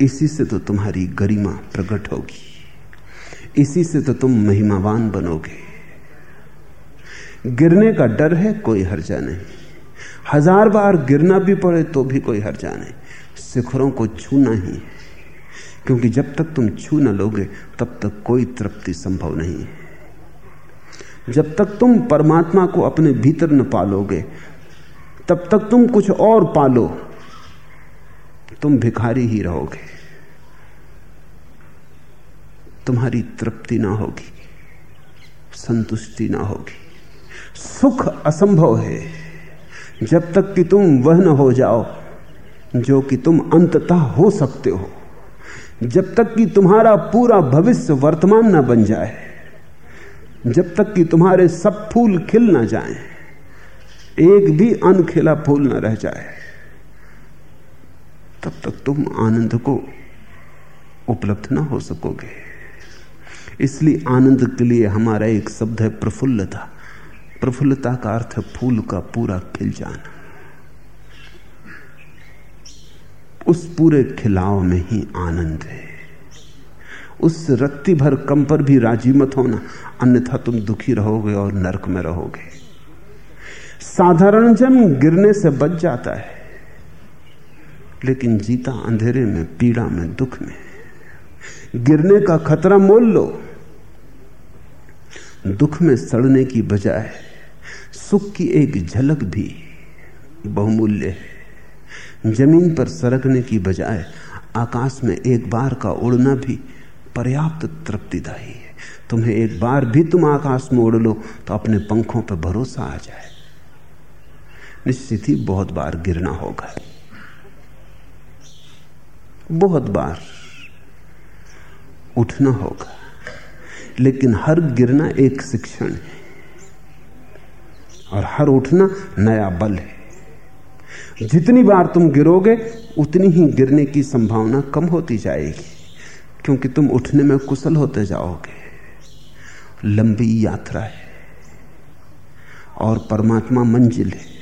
इसी से तो तुम्हारी गरिमा प्रकट होगी। इसी से तो तुम महिमावान बनोगे। गिरने का डर है, कोई हर्जा नहीं। हज़ार बार गिरना भी पड़े तो भी कोई हर्जा नहीं। शिखरों को छूना ही क्योंकि जब तक तुम छू न लोगे, तब तक कोई तृप्ति संभव नहीं है। जब तक तुम परमात्मा को अपने भीतर न पालोगे, तब तक तुम कुछ और पालो। तुम भिखारी ही रहोगे। तुम्हारी तृप्ति ना होगी संतुष्टि ना होगी। सुख असंभव है। जब तक कि तुम वह न हो जाओ जो कि तुम अंततः हो सकते हो। जब तक कि तुम्हारा पूरा भविष्य वर्तमान ना बन जाए जब तक कि तुम्हारे सब फूल खिल ना जाएँ, एक भी अनखिला फूल ना रह जाए। तब तक तुम आनंद को उपलब्ध ना हो सकोगे। इसलिए आनंद के लिए हमारा एक शब्द है प्रफुल्लता। प्रफुल्लता का अर्थ है फूल का पूरा खिल जाना। उस पूरे खिलाव में ही आनंद है। उस रत्ती भर कम पर भी राज़ी मत होना, अन्यथा तुम दुखी रहोगे और नरक में रहोगे। साधारण जन गिरने से बच जाता है। लेकिन जीता अंधेरे में, पीड़ा में, दुख में। गिरने का खतरा मोल लो। दुख में सड़ने की बजाय सुख की एक झलक भी बहुमूल्य है। ज़मीन पर सरकने की बजाय आकाश में एक बार का उड़ना भी पर्याप्त तृप्तिदायी है। तुम्हें एक बार भी तुम आकाश में उड़ लो तो अपने पंखों पर भरोसा आ जाए। निश्चित ही बहुत बार गिरना होगा। बहुत बार उठना होगा। लेकिन हर गिरना एक शिक्षण है। और हर उठना नया बल है। जितनी बार तुम गिरोगे, उतनी ही गिरने की संभावना कम होती जाएगी। क्योंकि तुम उठने में कुशल होते जाओगे। लंबी यात्रा है। और परमात्मा मंजिल है।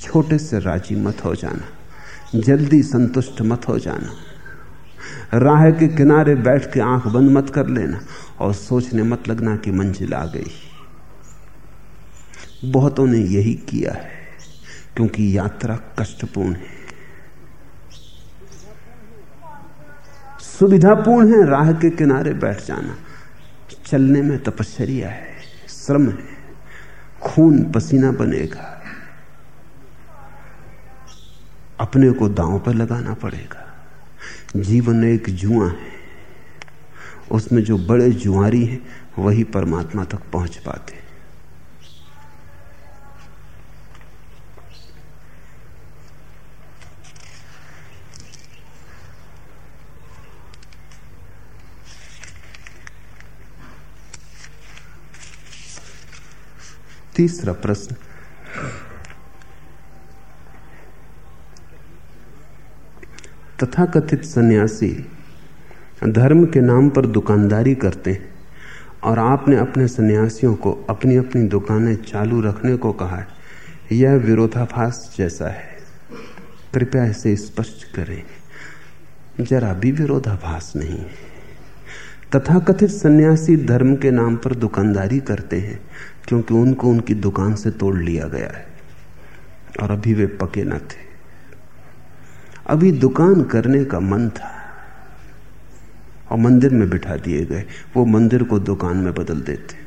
छोटे से राज़ी मत हो जाना। जल्दी संतुष्ट मत हो जाना। राह के किनारे बैठ के आँख बंद मत कर लेना और सोचने मत लगना कि मंजिल आ गई। बहुतों ने यही किया है, क्योंकि यात्रा कष्टपूर्ण है। सुविधापूर्ण है राह के किनारे बैठ जाना। चलने में तपस्या है, श्रम है, खून पसीना बनेगा। अपने को दांव पर लगाना पड़ेगा। जीवन एक जुआ है। उसमें जो बड़े जुआरी हैं, वही परमात्मा तक पहुँच पाते तीसरा प्रश्न तथाकथित सन्यासी धर्म के नाम पर दुकानदारी करते हैं और आपने अपने सन्यासियों को अपनी अपनी दुकानें चालू रखने को कहा है। यह विरोधाभास जैसा है। कृपया इसे स्पष्ट करें। जरा भी विरोधाभास नहीं है। तथाकथित सन्यासी धर्म के नाम पर दुकानदारी करते हैं, क्योंकि उनको उनकी दुकान से तोड़ लिया गया है। और अभी वे पके न थे। अभी दुकान करने का मन था। और मंदिर में बिठा दिए गए। वो मंदिर को दुकान में बदल देते।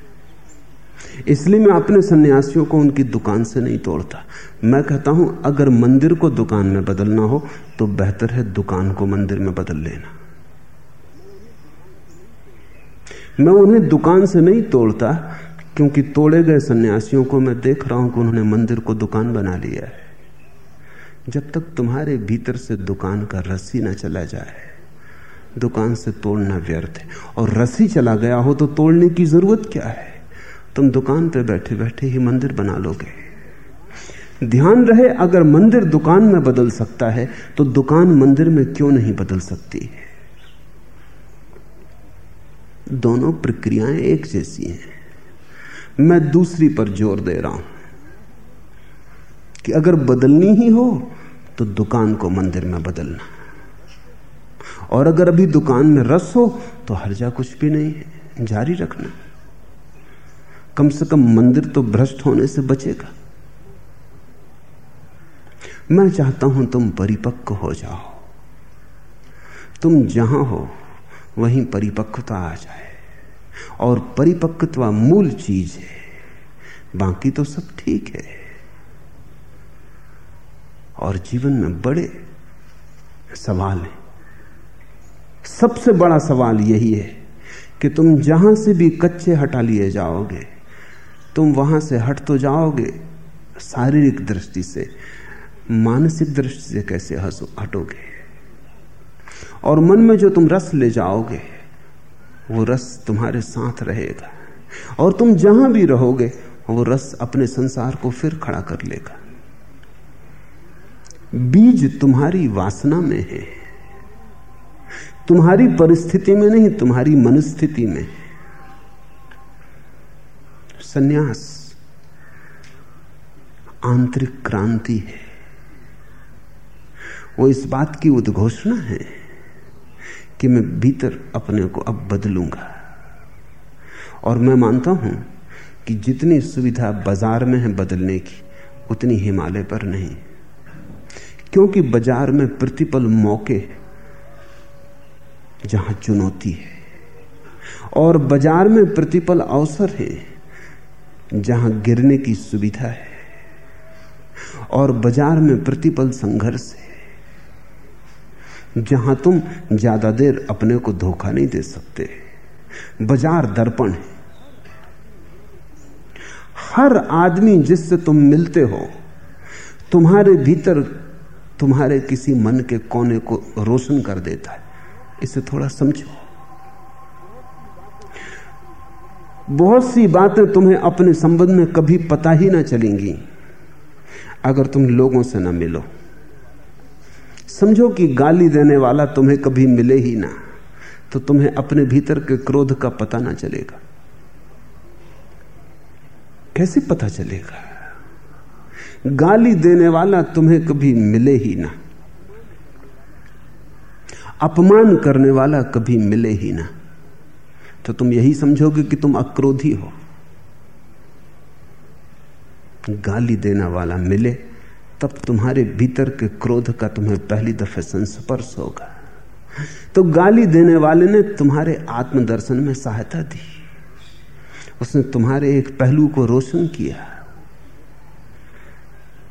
इसलिए मैं अपने सन्यासियों को उनकी दुकान से नहीं तोड़ता। मैं कहता हूँ, अगर मंदिर को दुकान में बदलना हो तो बेहतर है दुकान को मंदिर में बदल लेना। मैं उन्हें दुकान से नहीं तोड़ता, क्योंकि तोड़े गए सन्यासियों को मैं देख रहा हूँ कि उन्होंने मंदिर को दुकान बना लिया है। जब तक तुम्हारे भीतर से दुकान का रस्सी ना चला जाए, दुकान से तोड़ना व्यर्थ है। और रस्सी चला गया हो तो तोड़ने की ज़रूरत क्या है? तुम दुकान पर बैठे बैठे ही मंदिर बना लोगे। ध्यान रहे, अगर मंदिर दुकान में बदल सकता है तो दुकान मंदिर में क्यों नहीं बदल सकती? है दोनों प्रक्रियाएँ एक जैसी हैं। मैं दूसरी पर ज़ोर दे रहा हूँ। कि अगर बदलनी ही हो तो दुकान को मंदिर में बदलना। और अगर अभी दुकान में रस हो तो हर्जा कुछ भी नहीं है, जारी रखना। कम से कम मंदिर तो भ्रष्ट होने से बचेगा। मैं चाहता हूँ तुम परिपक्व हो जाओ। तुम जहाँ हो, वहीं परिपक्वता आ जाए। और परिपक्वता मूल चीज़ है। बाकी तो सब ठीक है। और जीवन में बड़े सवाल हैं। सबसे बड़ा सवाल यही है कि तुम जहाँ से भी कच्चे हटा लिए जाओगे, तुम वहाँ से हट तो जाओगे शारीरिक दृष्टि से, मानसिक दृष्टि से कैसे हटोगे। और मन में जो तुम रस ले जाओगे, वो रस तुम्हारे साथ रहेगा। और तुम जहाँ भी रहोगे, वो रस अपने संसार को फिर खड़ा कर लेगा। बीज तुम्हारी वासना में है। तुम्हारी परिस्थिति में नहीं, तुम्हारी मनस्थिति में सन्यास, आंतरिक क्रांति है। वो इस बात की उद्घोषणा है कि मैं भीतर अपने को अब बदलूँगा। और मैं मानता हूँ कि जितनी सुविधा बाज़ार में है बदलने की, उतनी हिमालय पर नहीं। क्योंकि बाज़ार में प्रतिपल मौके जहाँ चुनौती है। और बाज़ार में प्रतिपल अवसर है, जहाँ गिरने की सुविधा है। और बाज़ार में प्रतिपल संघर्ष है, जहाँ तुम ज़्यादा देर अपने को धोखा नहीं दे सकते। बाज़ार दर्पण है। हर आदमी जिससे तुम मिलते हो, तुम्हारे भीतर तुम्हारे किसी मन के कोने को रोशन कर देता है। इसे थोड़ा समझो। बहुत सी बातें तुम्हें अपने संबंध में कभी पता ही ना चलेंगी, अगर तुम लोगों से ना मिलो। समझो कि गाली देने वाला तुम्हें कभी मिले ही ना तो तुम्हें अपने भीतर के क्रोध का पता ना चलेगा। कैसे पता चलेगा? गाली देने वाला तुम्हें कभी मिले ही ना। अपमान करने वाला कभी मिले ही ना। तो तुम यही समझोगे कि तुम अक्रोधी हो। गाली देने वाला मिले, तब तुम्हारे भीतर के क्रोध का तुम्हें पहली दफे संस्पर्श होगा। तो गाली देने वाले ने तुम्हारे आत्मदर्शन में सहायता दी। उसने तुम्हारे एक पहलू को रोशन किया।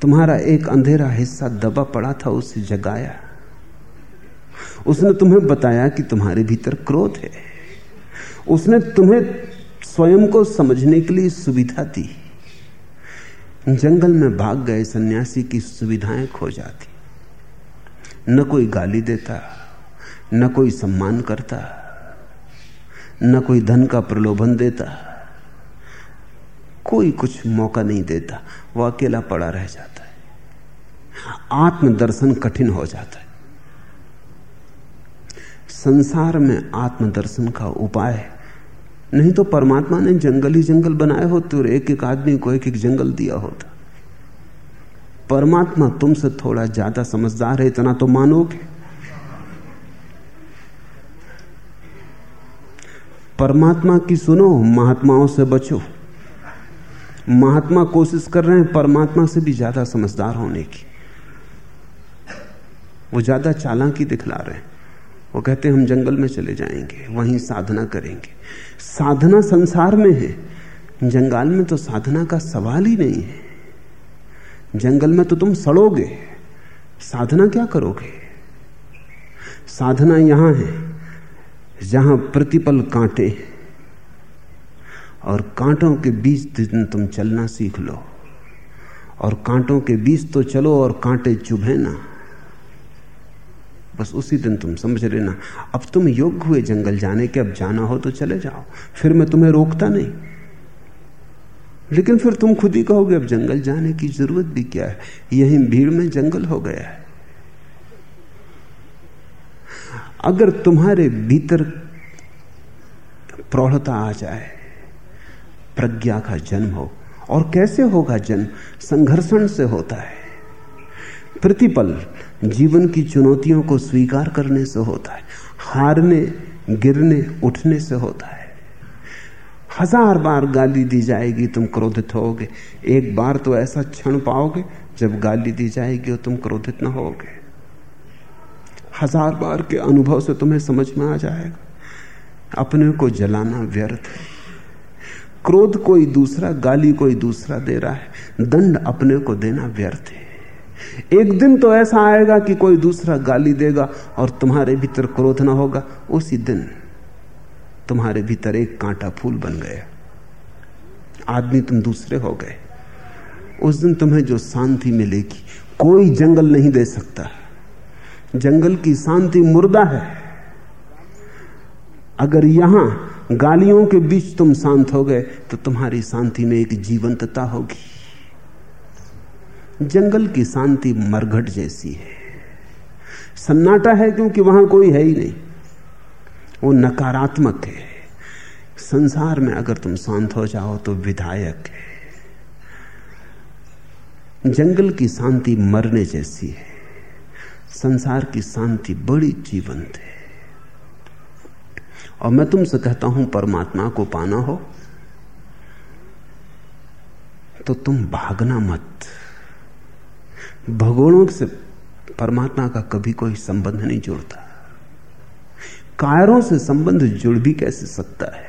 तुम्हारा एक अंधेरा हिस्सा दबा पड़ा था, उसे जगाया। उसने तुम्हें बताया कि तुम्हारे भीतर क्रोध है। उसने तुम्हें स्वयं को समझने के लिए सुविधा दी। जंगल में भाग गए सन्यासी की सुविधाएँ खो जाती। न कोई गाली देता, न कोई सम्मान करता, न कोई धन का प्रलोभन देता। कोई कुछ मौका नहीं देता। वो अकेला पड़ा रह जाता है। आत्मदर्शन कठिन हो जाता है। संसार में आत्मदर्शन का उपाय है। नहीं तो परमात्मा ने जंगल ही जंगल बनाए होते और एक एक आदमी को एक एक जंगल दिया होता। परमात्मा तुमसे थोड़ा ज़्यादा समझदार है, इतना तो मानोगे। परमात्मा की सुनो, महात्माओं से बचो। महात्मा कोशिश कर रहे हैं, परमात्मा से भी ज़्यादा समझदार होने की। वो ज़्यादा चालाकी दिखला रहे हैं। वो कहते हैं, हम जंगल में चले जाएँगे, वहीं साधना करेंगे। साधना संसार में है। जंगल में तो साधना का सवाल ही नहीं है। जंगल में तो तुम सड़ोगे। साधना क्या करोगे? साधना यहाँ है, जहाँ प्रतिपल कांटे और कांटों के बीच तुम चलना सीख लो। और कांटों के बीच तो चलो और कांटे चुभे ना। बस उसी दिन तुम समझ लेना अब तुम योग्य हुए जंगल जाने के, अब जाना हो तो चले जाओ। फिर मैं तुम्हें रोकता नहीं। लेकिन फिर तुम खुद ही कहोगे, अब जंगल जाने की ज़रूरत भी क्या है? यही भीड़ में जंगल हो गया है। अगर तुम्हारे भीतर प्रौढ़ता आ जाए प्रज्ञा का जन्म हो। और कैसे होगा जन्म? संघर्षण से होता है। प्रतिपल जीवन की चुनौतियों को स्वीकार करने से होता है। हारने, गिरने, उठने से होता है। हज़ार बार गाली दी जाएगी, तुम क्रोधित होगे। एक बार तो ऐसा क्षण पाओगे, जब गाली दी जाएगी और तुम क्रोधित ना होगे। हज़ार बार के अनुभव से तुम्हें समझ में आ जाएगा। अपने को जलाना व्यर्थ है। क्रोध कोई दूसरा, गाली कोई दूसरा दे रहा है। दंड अपने को देना व्यर्थ है। एक दिन तो ऐसा आएगा कि कोई दूसरा गाली देगा और तुम्हारे भीतर क्रोध ना होगा। उसी दिन तुम्हारे भीतर एक कांटा फूल बन गया। आदमी तुम दूसरे हो गए। उस दिन तुम्हें जो शांति मिलेगी, कोई जंगल नहीं दे सकता। जंगल की शांति मुर्दा है। अगर यहाँ गालियों के बीच तुम शांत हो गए तो तुम्हारी शांति में एक जीवंतता होगी। जंगल की शांति मरघट जैसी है। सन्नाटा है क्योंकि वहाँ कोई है ही नहीं। वो नकारात्मक है। संसार में अगर तुम शांत हो जाओ तो विधायक है। जंगल की शांति मरने जैसी है। संसार की शांति बड़ी जीवंत है। और मैं तुमसे कहता हूँ, परमात्मा को पाना हो तो तुम भागना मत। भगोड़ों से परमात्मा का कभी कोई संबंध नहीं जुड़ता। कायरों से संबंध जुड़ भी कैसे सकता है?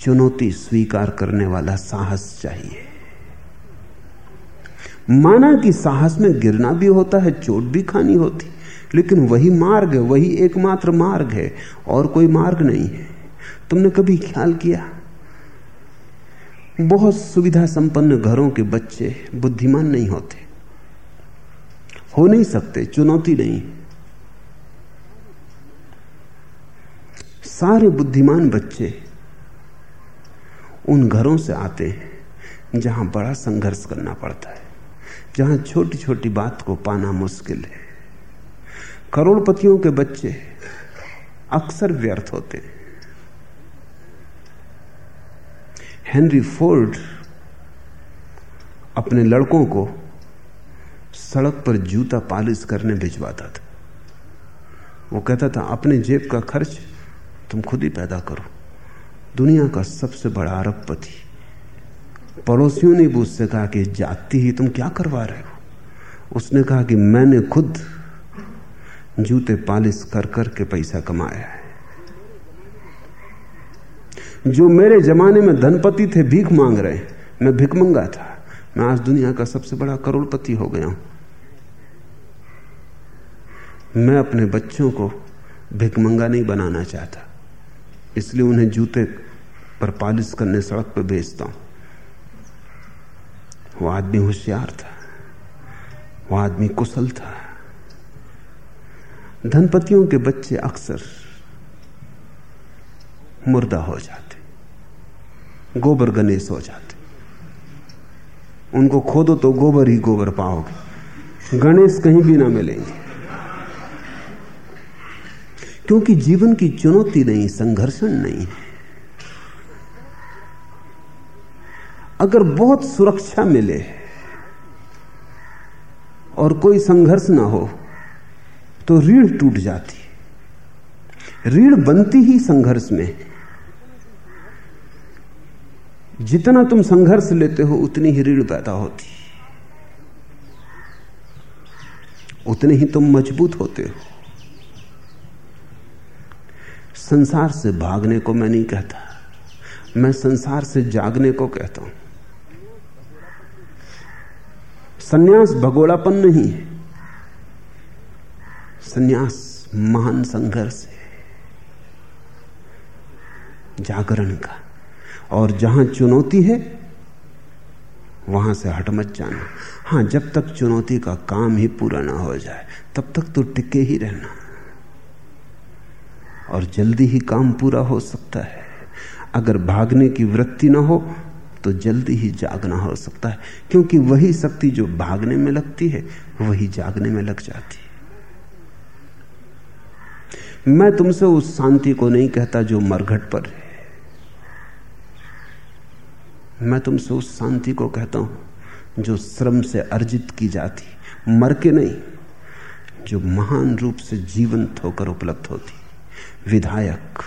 चुनौती स्वीकार करने वाला साहस चाहिए। माना कि साहस में गिरना भी होता है, चोट भी खानी होती। लेकिन वही मार्ग वही एकमात्र मार्ग है और कोई मार्ग नहीं है। तुमने कभी ख्याल किया? बहुत सुविधा संपन्न घरों के बच्चे बुद्धिमान नहीं होते। हो नहीं सकते, चुनौती नहीं। सारे बुद्धिमान बच्चे उन घरों से आते हैं जहाँ बड़ा संघर्ष करना पड़ता है, जहाँ छोटी छोटी बात को पाना मुश्किल है। करोड़पतियों के बच्चे अक्सर व्यर्थ होते हैं। हेनरी फोर्ड अपने लड़कों को सड़क पर जूता पालिश करने भिजवाता था। वो कहता था, अपने जेब का खर्च तुम खुद ही पैदा करो। दुनिया का सबसे बड़ा अरबपति पड़ोसियों ने भी उससे कहा कि जाती ही तुम क्या करवा रहे हो? उसने कहा कि मैंने खुद जूते पालिश कर कर के पैसा कमाया है। जो मेरे जमाने में धनपति थे, भीख मांग रहे, मैं भिकमंगा था। मैं आज दुनिया का सबसे बड़ा करोड़पति हो गया हूँ। मैं अपने बच्चों को भिकमंगा नहीं बनाना चाहता, इसलिए उन्हें जूते पर पालिश करने सड़क पर भेजता हूँ। वो आदमी होशियार था, वो आदमी कुशल था। धनपतियों के बच्चे अक्सर मुर्दा हो जाते, गोबर गणेश हो जाते। उनको खोदो तो गोबर ही गोबर पाओगे, गणेश कहीं भी ना मिलेंगे। क्योंकि जीवन की चुनौती नहीं, संघर्षण नहीं है। अगर बहुत सुरक्षा मिले और कोई संघर्ष ना हो तो रीढ़ टूट जाती रीढ़ बनती ही संघर्ष में जितना तुम संघर्ष लेते हो, उतनी ही रीढ़ पैदा होती उतने ही तुम मज़बूत होते हो। संसार से भागने को मैं नहीं कहता। मैं संसार से जागने को कहता हूँ। सन्यास भगोड़ापन नहीं है। सन्यास महान संघर्ष है। जागरण का। और जहाँ चुनौती है, वहाँ से हट मत जाना। हाँ, जब तक चुनौती का काम ही पूरा ना हो जाए, तब तक तो टिके ही रहना। और जल्दी ही काम पूरा हो सकता है। अगर भागने की वृत्ति ना हो तो जल्दी ही जागना हो सकता है। क्योंकि वही शक्ति जो भागने में लगती है, वही जागने में लग जाती है। मैं तुमसे उस शांति को नहीं कहता जो मरघट पर है। मैं तुमसे उस शांति को कहता हूँ जो श्रम से अर्जित की जाती, मर के नहीं, जो महान रूप से जीवंत होकर उपलब्ध होती। विधायक।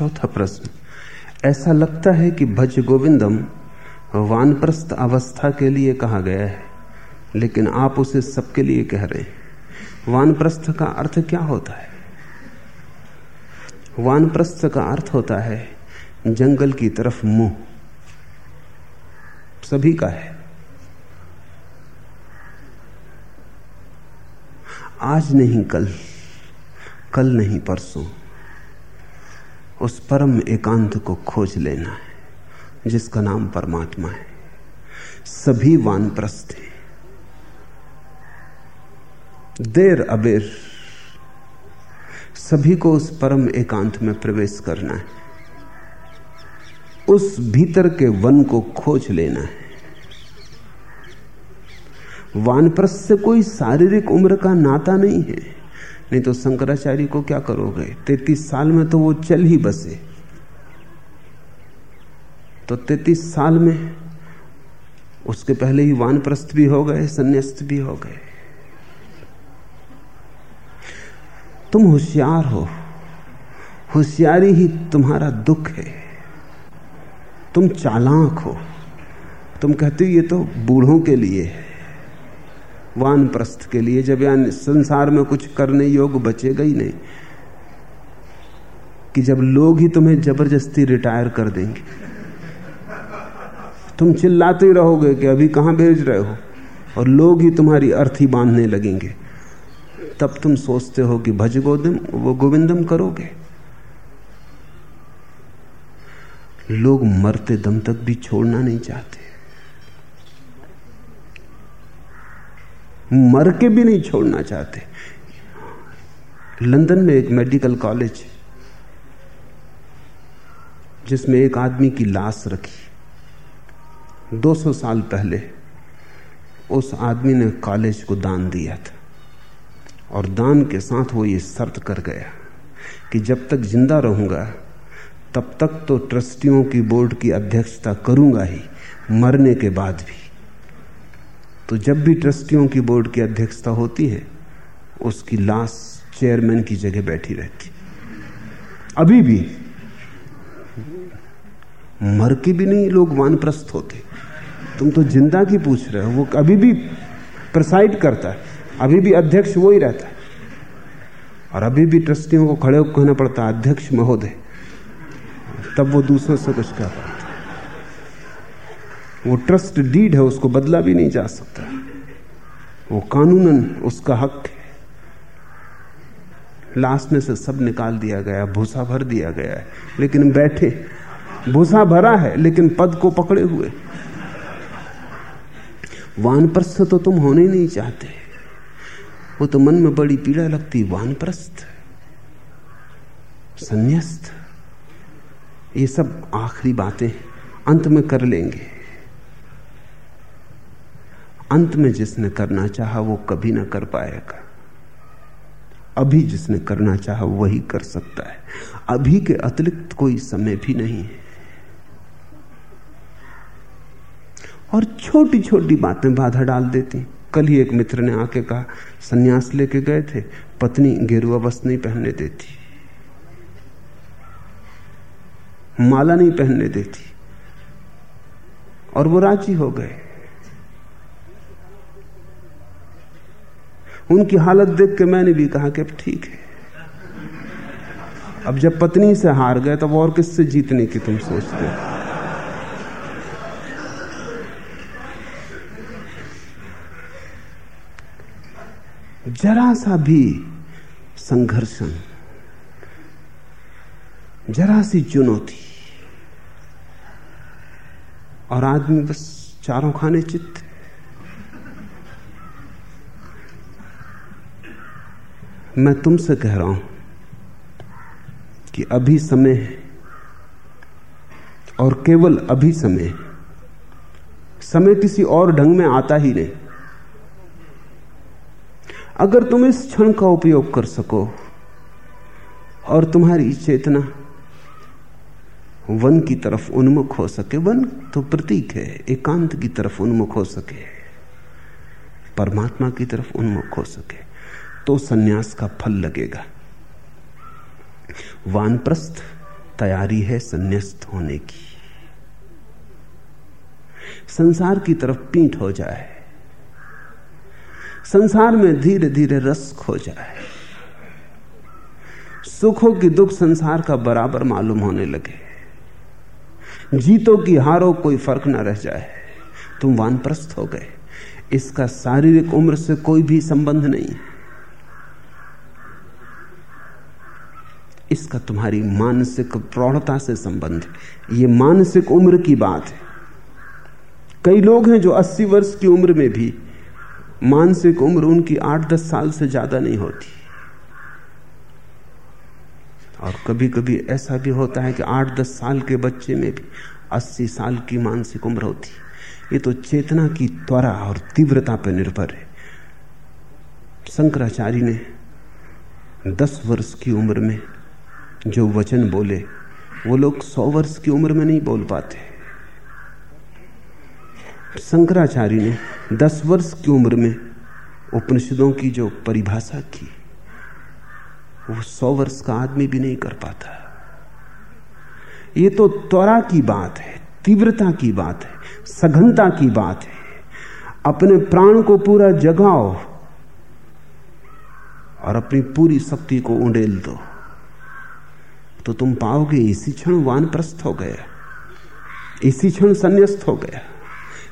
चौथा प्रश्न, ऐसा लगता है कि भज गोविंदम वानप्रस्थ अवस्था के लिए कहा गया है, लेकिन आप उसे सबके लिए कह रहे हैं। वानप्रस्थ का अर्थ क्या होता है? वानप्रस्थ का अर्थ होता है, जंगल की तरफ़ मुँह। सभी का है। आज नहीं कल कल नहीं परसों। उस परम एकांत को खोज लेना है, जिसका नाम परमात्मा है। सभी वानप्रस्थ हैं। देर अबेर, सभी को उस परम एकांत में प्रवेश करना है। उस भीतर के वन को खोज लेना है। वानप्रस्थ से कोई शारीरिक उम्र का नाता नहीं है। नहीं तो शंकराचार्य को क्या करोगे? तैतीस साल में तो वो चल ही बसे। तो तैतीस साल में उसके पहले ही वानप्रस्थ भी हो गए, संन्यास्त भी हो गए। तुम होशियार हो। होशियारी ही तुम्हारा दुख है। तुम चालाक हो। तुम कहते हो ये तो बूढ़ों के लिए है। वानप्रस्थ के लिए जब यानी संसार में कुछ करने योग बचेगा ही नहीं, कि जब लोग ही तुम्हें ज़बरदस्ती रिटायर कर देंगे। तुम चिल्लाते ही रहोगे कि अभी कहाँ भेज रहे हो, और लोग ही तुम्हारी अर्थी बांधने लगेंगे। तब तुम सोचते हो कि भज गोदम वो गोविंदम करोगे। लोग मरते दम तक भी छोड़ना नहीं चाहते। मर के भी नहीं छोड़ना चाहते। लंदन में एक मेडिकल कॉलेज जिसमें एक आदमी की लाश रखी। 200 साल पहले उस आदमी ने कॉलेज को दान दिया था और दान के साथ वो ये शर्त कर गया कि जब तक ज़िंदा रहूँगा, तब तक तो ट्रस्टियों की बोर्ड की अध्यक्षता करूँगा ही, मरने के बाद भी। तो जब भी ट्रस्टियों की बोर्ड की अध्यक्षता होती है, उसकी लाश चेयरमैन की जगह बैठी रहती। अभी भी मर के भी नहीं लोग वानप्रस्थ होते। तुम तो ज़िंदा की पूछ रहे हो, वो अभी भी प्रसाइड करता है, अभी भी अध्यक्ष वो ही रहता है। और अभी भी ट्रस्टियों को खड़े होकर कहना पड़ता है अध्यक्ष महोदय। तब वो दूसरों से कुछ कह पाता वो ट्रस्ट डीड है, उसको बदला भी नहीं जा सकता। वो कानूनन, उसका हक है। लास्ट में से सब निकाल दिया गया, भूसा भर दिया गया है। लेकिन बैठे, भूसा भरा है, लेकिन पद को पकड़े हुए। वानप्रस्थ तो तुम होने नहीं चाहते। वो तो मन में बड़ी पीड़ा लगती, वानप्रस्थ। संन्यास्त। ये सब आखिरी बातें, अंत में कर लेंगे। अंत में जिसने करना चाहा वो कभी ना कर पाएगा। अभी जिसने करना चाहा वही कर सकता है। अभी के अतिरिक्त कोई समय भी नहीं है। और छोटी छोटी बातें बाधा डाल देती। कल ही एक मित्र ने आके कहा, सन्यास लेके गए थे, पत्नी गेरुआ वस्त्र नहीं पहनने देती। माला नहीं पहनने देती। और वो राज़ी हो गए। उनकी हालत देख के मैंने भी कहा कि ठीक है। अब जब पत्नी से हार गए, तब और किससे जीतने की तुम सोचते हो? जरा सा भी संघर्षण, जरा सी चुनौती, और आदमी बस चारों खाने चित्त। मैं तुमसे कह रहा हूँ कि अभी समय है और केवल अभी समय समय किसी और ढंग में आता ही नहीं। अगर तुम इस क्षण का उपयोग कर सको और तुम्हारी चेतना वन की तरफ़ उन्मुख हो सके, वन तो प्रतीक है, एकांत की तरफ़ उन्मुख हो सके, परमात्मा की तरफ़ उन्मुख हो सके। तो सन्यास का फल लगेगा। वानप्रस्थ तैयारी है संन्यास्त होने की। संसार की तरफ़ पीठ हो जाए। संसार में धीरे धीरे रस खो जाए। सुखों की दुख संसार का बराबर मालूम होने लगे। जीतो की हारो कोई फ़र्क ना रह जाए। तुम वानप्रस्थ हो गए। इसका शारीरिक उम्र से कोई भी संबंध नहीं। है इसका तुम्हारी मानसिक प्रौढ़ता से संबंध है। ये मानसिक उम्र की बात है। कई लोग हैं जो 80 वर्ष की उम्र में भी मानसिक उम्र उनकी 8-10 साल से ज़्यादा नहीं होती। और कभी कभी ऐसा भी होता है कि 8-10 साल के बच्चे में भी 80 साल की मानसिक उम्र होती। ये तो चेतना की त्वरा और तीव्रता पर निर्भर है। शंकराचार्य ने 10 वर्ष की उम्र में जो वचन बोले, वो लोग सौ वर्ष की उम्र में नहीं बोल पाते। शंकराचार्य ने दस वर्ष की उम्र में उपनिषदों की जो परिभाषा की, वो सौ वर्ष का आदमी भी नहीं कर पाता। ये तो त्वरा की बात है, तीव्रता की बात है, सघनता की बात है। अपने प्राण को पूरा जगाओ और अपनी पूरी शक्ति को उंडेल दो। तो तुम पाओगे इसी क्षण वानप्रस्थ हो गया इसी क्षण संन्यास्त हो गया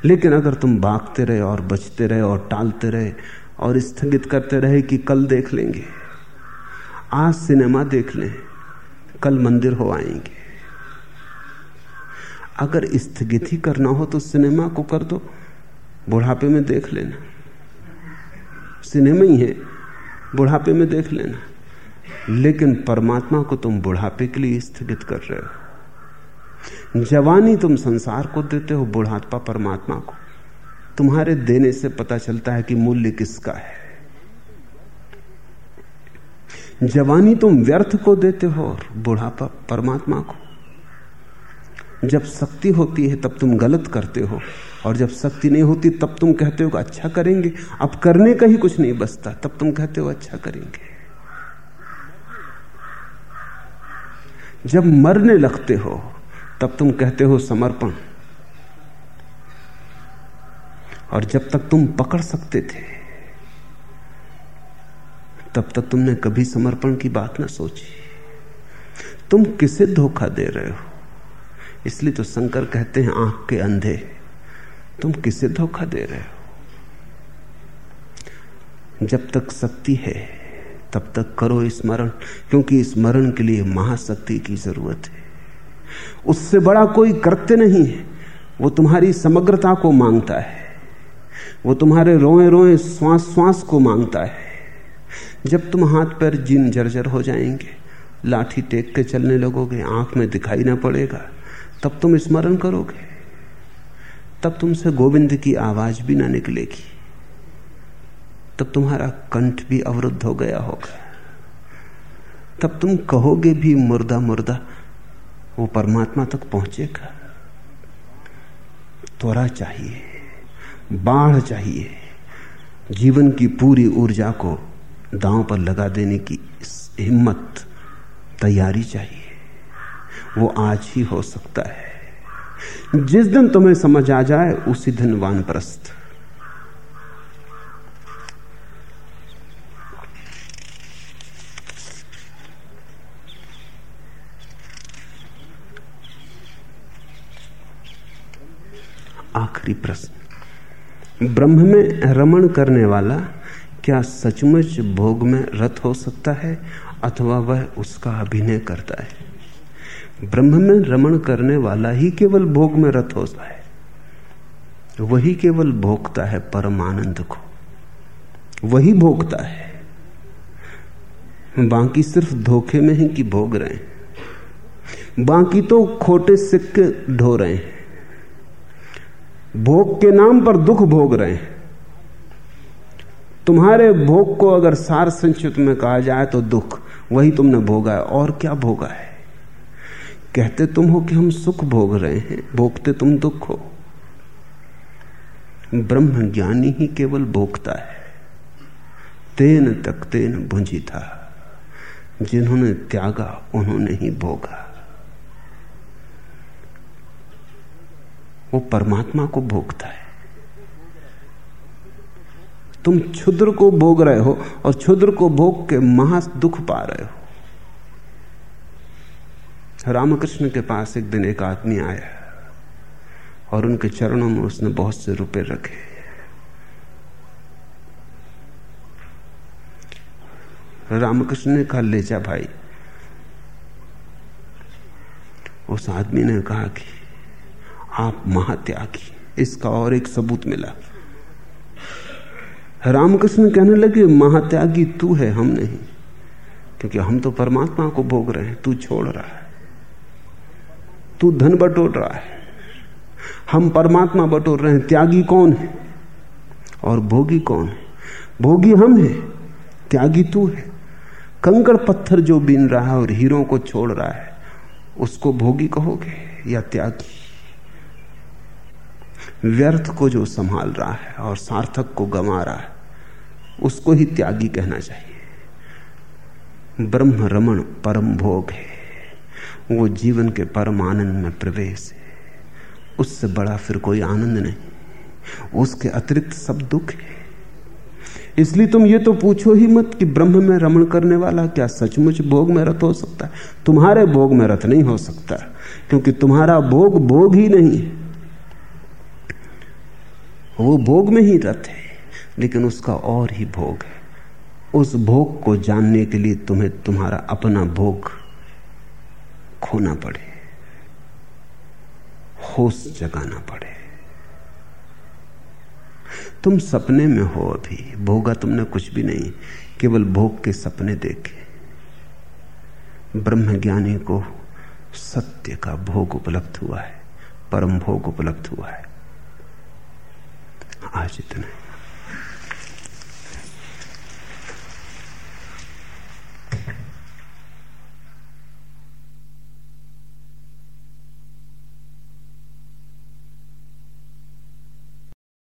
लेकिन अगर तुम भागते रहे और बचते रहे और टालते रहे और स्थगित करते रहे कि कल देख लेंगे, आज सिनेमा देख लें, कल मंदिर हो आएँगे। अगर स्थगित ही करना हो तो सिनेमा को कर दो, बुढ़ापे में देख लेना। सिनेमा ही है, बुढ़ापे में देख लेना। लेकिन परमात्मा को तुम बुढ़ापे के लिए स्थगित कर रहे हो। जवानी तुम संसार को देते हो, बुढ़ापा परमात्मा को। तुम्हारे देने से पता चलता है कि मूल्य किसका है। जवानी तुम व्यर्थ को देते हो और बुढ़ापा परमात्मा को। जब शक्ति होती है, तब तुम गलत करते हो। और जब शक्ति नहीं होती, तब तुम कहते हो अच्छा करेंगे। अब करने का ही कुछ नहीं बचता, तब तुम कहते हो अच्छा करेंगे। जब मरने लगते हो, तब तुम कहते हो समर्पण। और जब तक तुम पकड़ सकते थे, तब तक तुमने कभी समर्पण की बात ना सोची। तुम किसे धोखा दे रहे हो? इसलिए तो शंकर कहते हैं, आँख के अंधे, तुम किसे धोखा दे रहे हो? जब तक शक्ति है तब तक करो स्मरण, क्योंकि स्मरण के लिए महाशक्ति की ज़रूरत है। उससे बड़ा कोई कृत्य नहीं है। वो तुम्हारी समग्रता को माँगता है। वो तुम्हारे रोए रोए श्वास श्वास को माँगता है। जब तुम हाथ पैर जिन जर्जर हो जाएँगे, लाठी टेक के चलने लगोगे, आँख में दिखाई ना पड़ेगा, तब तुम स्मरण करोगे। तब तुमसे गोविंद की आवाज़ भी ना निकलेगी। तब तुम्हारा कंठ भी अवरुद्ध हो गया होगा। तब तुम कहोगे भी मुर्दा मुर्दा, वो परमात्मा तक पहुंचेगा। त्वरा चाहिए, बाढ़ चाहिए, जीवन की पूरी ऊर्जा को दांव पर लगा देने की हिम्मत तैयारी चाहिए। वो आज ही हो सकता है। जिस दिन तुम्हें समझ आ जाए, उसी दिन वानप्रस्थ। आखिरी प्रश्न। ब्रह्म में रमण करने वाला क्या सचमुच भोग में रत हो सकता है अथवा वह उसका अभिनय करता है? ब्रह्म में रमण करने वाला ही केवल भोग में रत होता है। वही केवल भोगता है परमानंद को। वही भोगता है। बाकी सिर्फ़ धोखे में ही कि भोग रहे हैं। बाकी तो खोटे सिक्के ढो रहे हैं। भोग के नाम पर दुख भोग रहे हैं। तुम्हारे भोग को अगर सार संचित में कहा जाए तो दुख, वही तुमने भोगा है। और क्या भोगा है? कहते तुम हो कि हम सुख भोग रहे हैं। भोगते तुम दुख हो। ब्रह्म ज्ञानी ही केवल भोगता है। तेन तक तेन भुंजी था जिन्होंने त्यागा, उन्होंने ही भोगा। वो परमात्मा को भोगता है। तुम क्षुद्र को भोग रहे हो और क्षुद्र को भोग के महा दुख पा रहे हो। रामकृष्ण के पास एक दिन एक आदमी आया और उनके चरणों में उसने बहुत से रुपए रखे। रामकृष्ण ने कहा, ले जा भाई। उस आदमी ने कहा कि आप महात्यागी। इसका और एक सबूत मिला। रामकृष्ण कहने लगे, महात्यागी तू है, हम नहीं। क्योंकि हम तो परमात्मा को भोग रहे हैं, तू छोड़ रहा है। तू धन बटोर रहा है। हम परमात्मा बटोर रहे हैं, त्यागी कौन है? और भोगी कौन है? भोगी हम हैं, त्यागी तू है। कंकड़ पत्थर जो बीन रहा है और हीरों को छोड़ रहा है, उसको भोगी कहोगे या त्यागी? व्यर्थ को जो संभाल रहा है और सार्थक को गंवा रहा है, उसको ही त्यागी कहना चाहिए। ब्रह्म रमण परम भोग है। वो जीवन के परम आनंद में प्रवेश है। उससे बड़ा फिर कोई आनंद नहीं। उसके अतिरिक्त सब दुख है। इसलिए तुम ये तो पूछो ही मत कि ब्रह्म में रमण करने वाला क्या सचमुच भोग में रत हो सकता है? तुम्हारे भोग में रत नहीं हो सकता, क्योंकि तुम्हारा भोग भोग ही नहीं है। वो भोग में ही रत है, लेकिन उसका और ही भोग है। उस भोग को जानने के लिए तुम्हें तुम्हारा अपना भोग खोना पड़े, होश जगाना पड़े। तुम सपने में हो अभी, भोगा तुमने कुछ भी नहीं, केवल भोग के सपने देखे। ब्रह्मज्ञानी को सत्य का भोग उपलब्ध हुआ है, परम भोग उपलब्ध हुआ है। आज इतना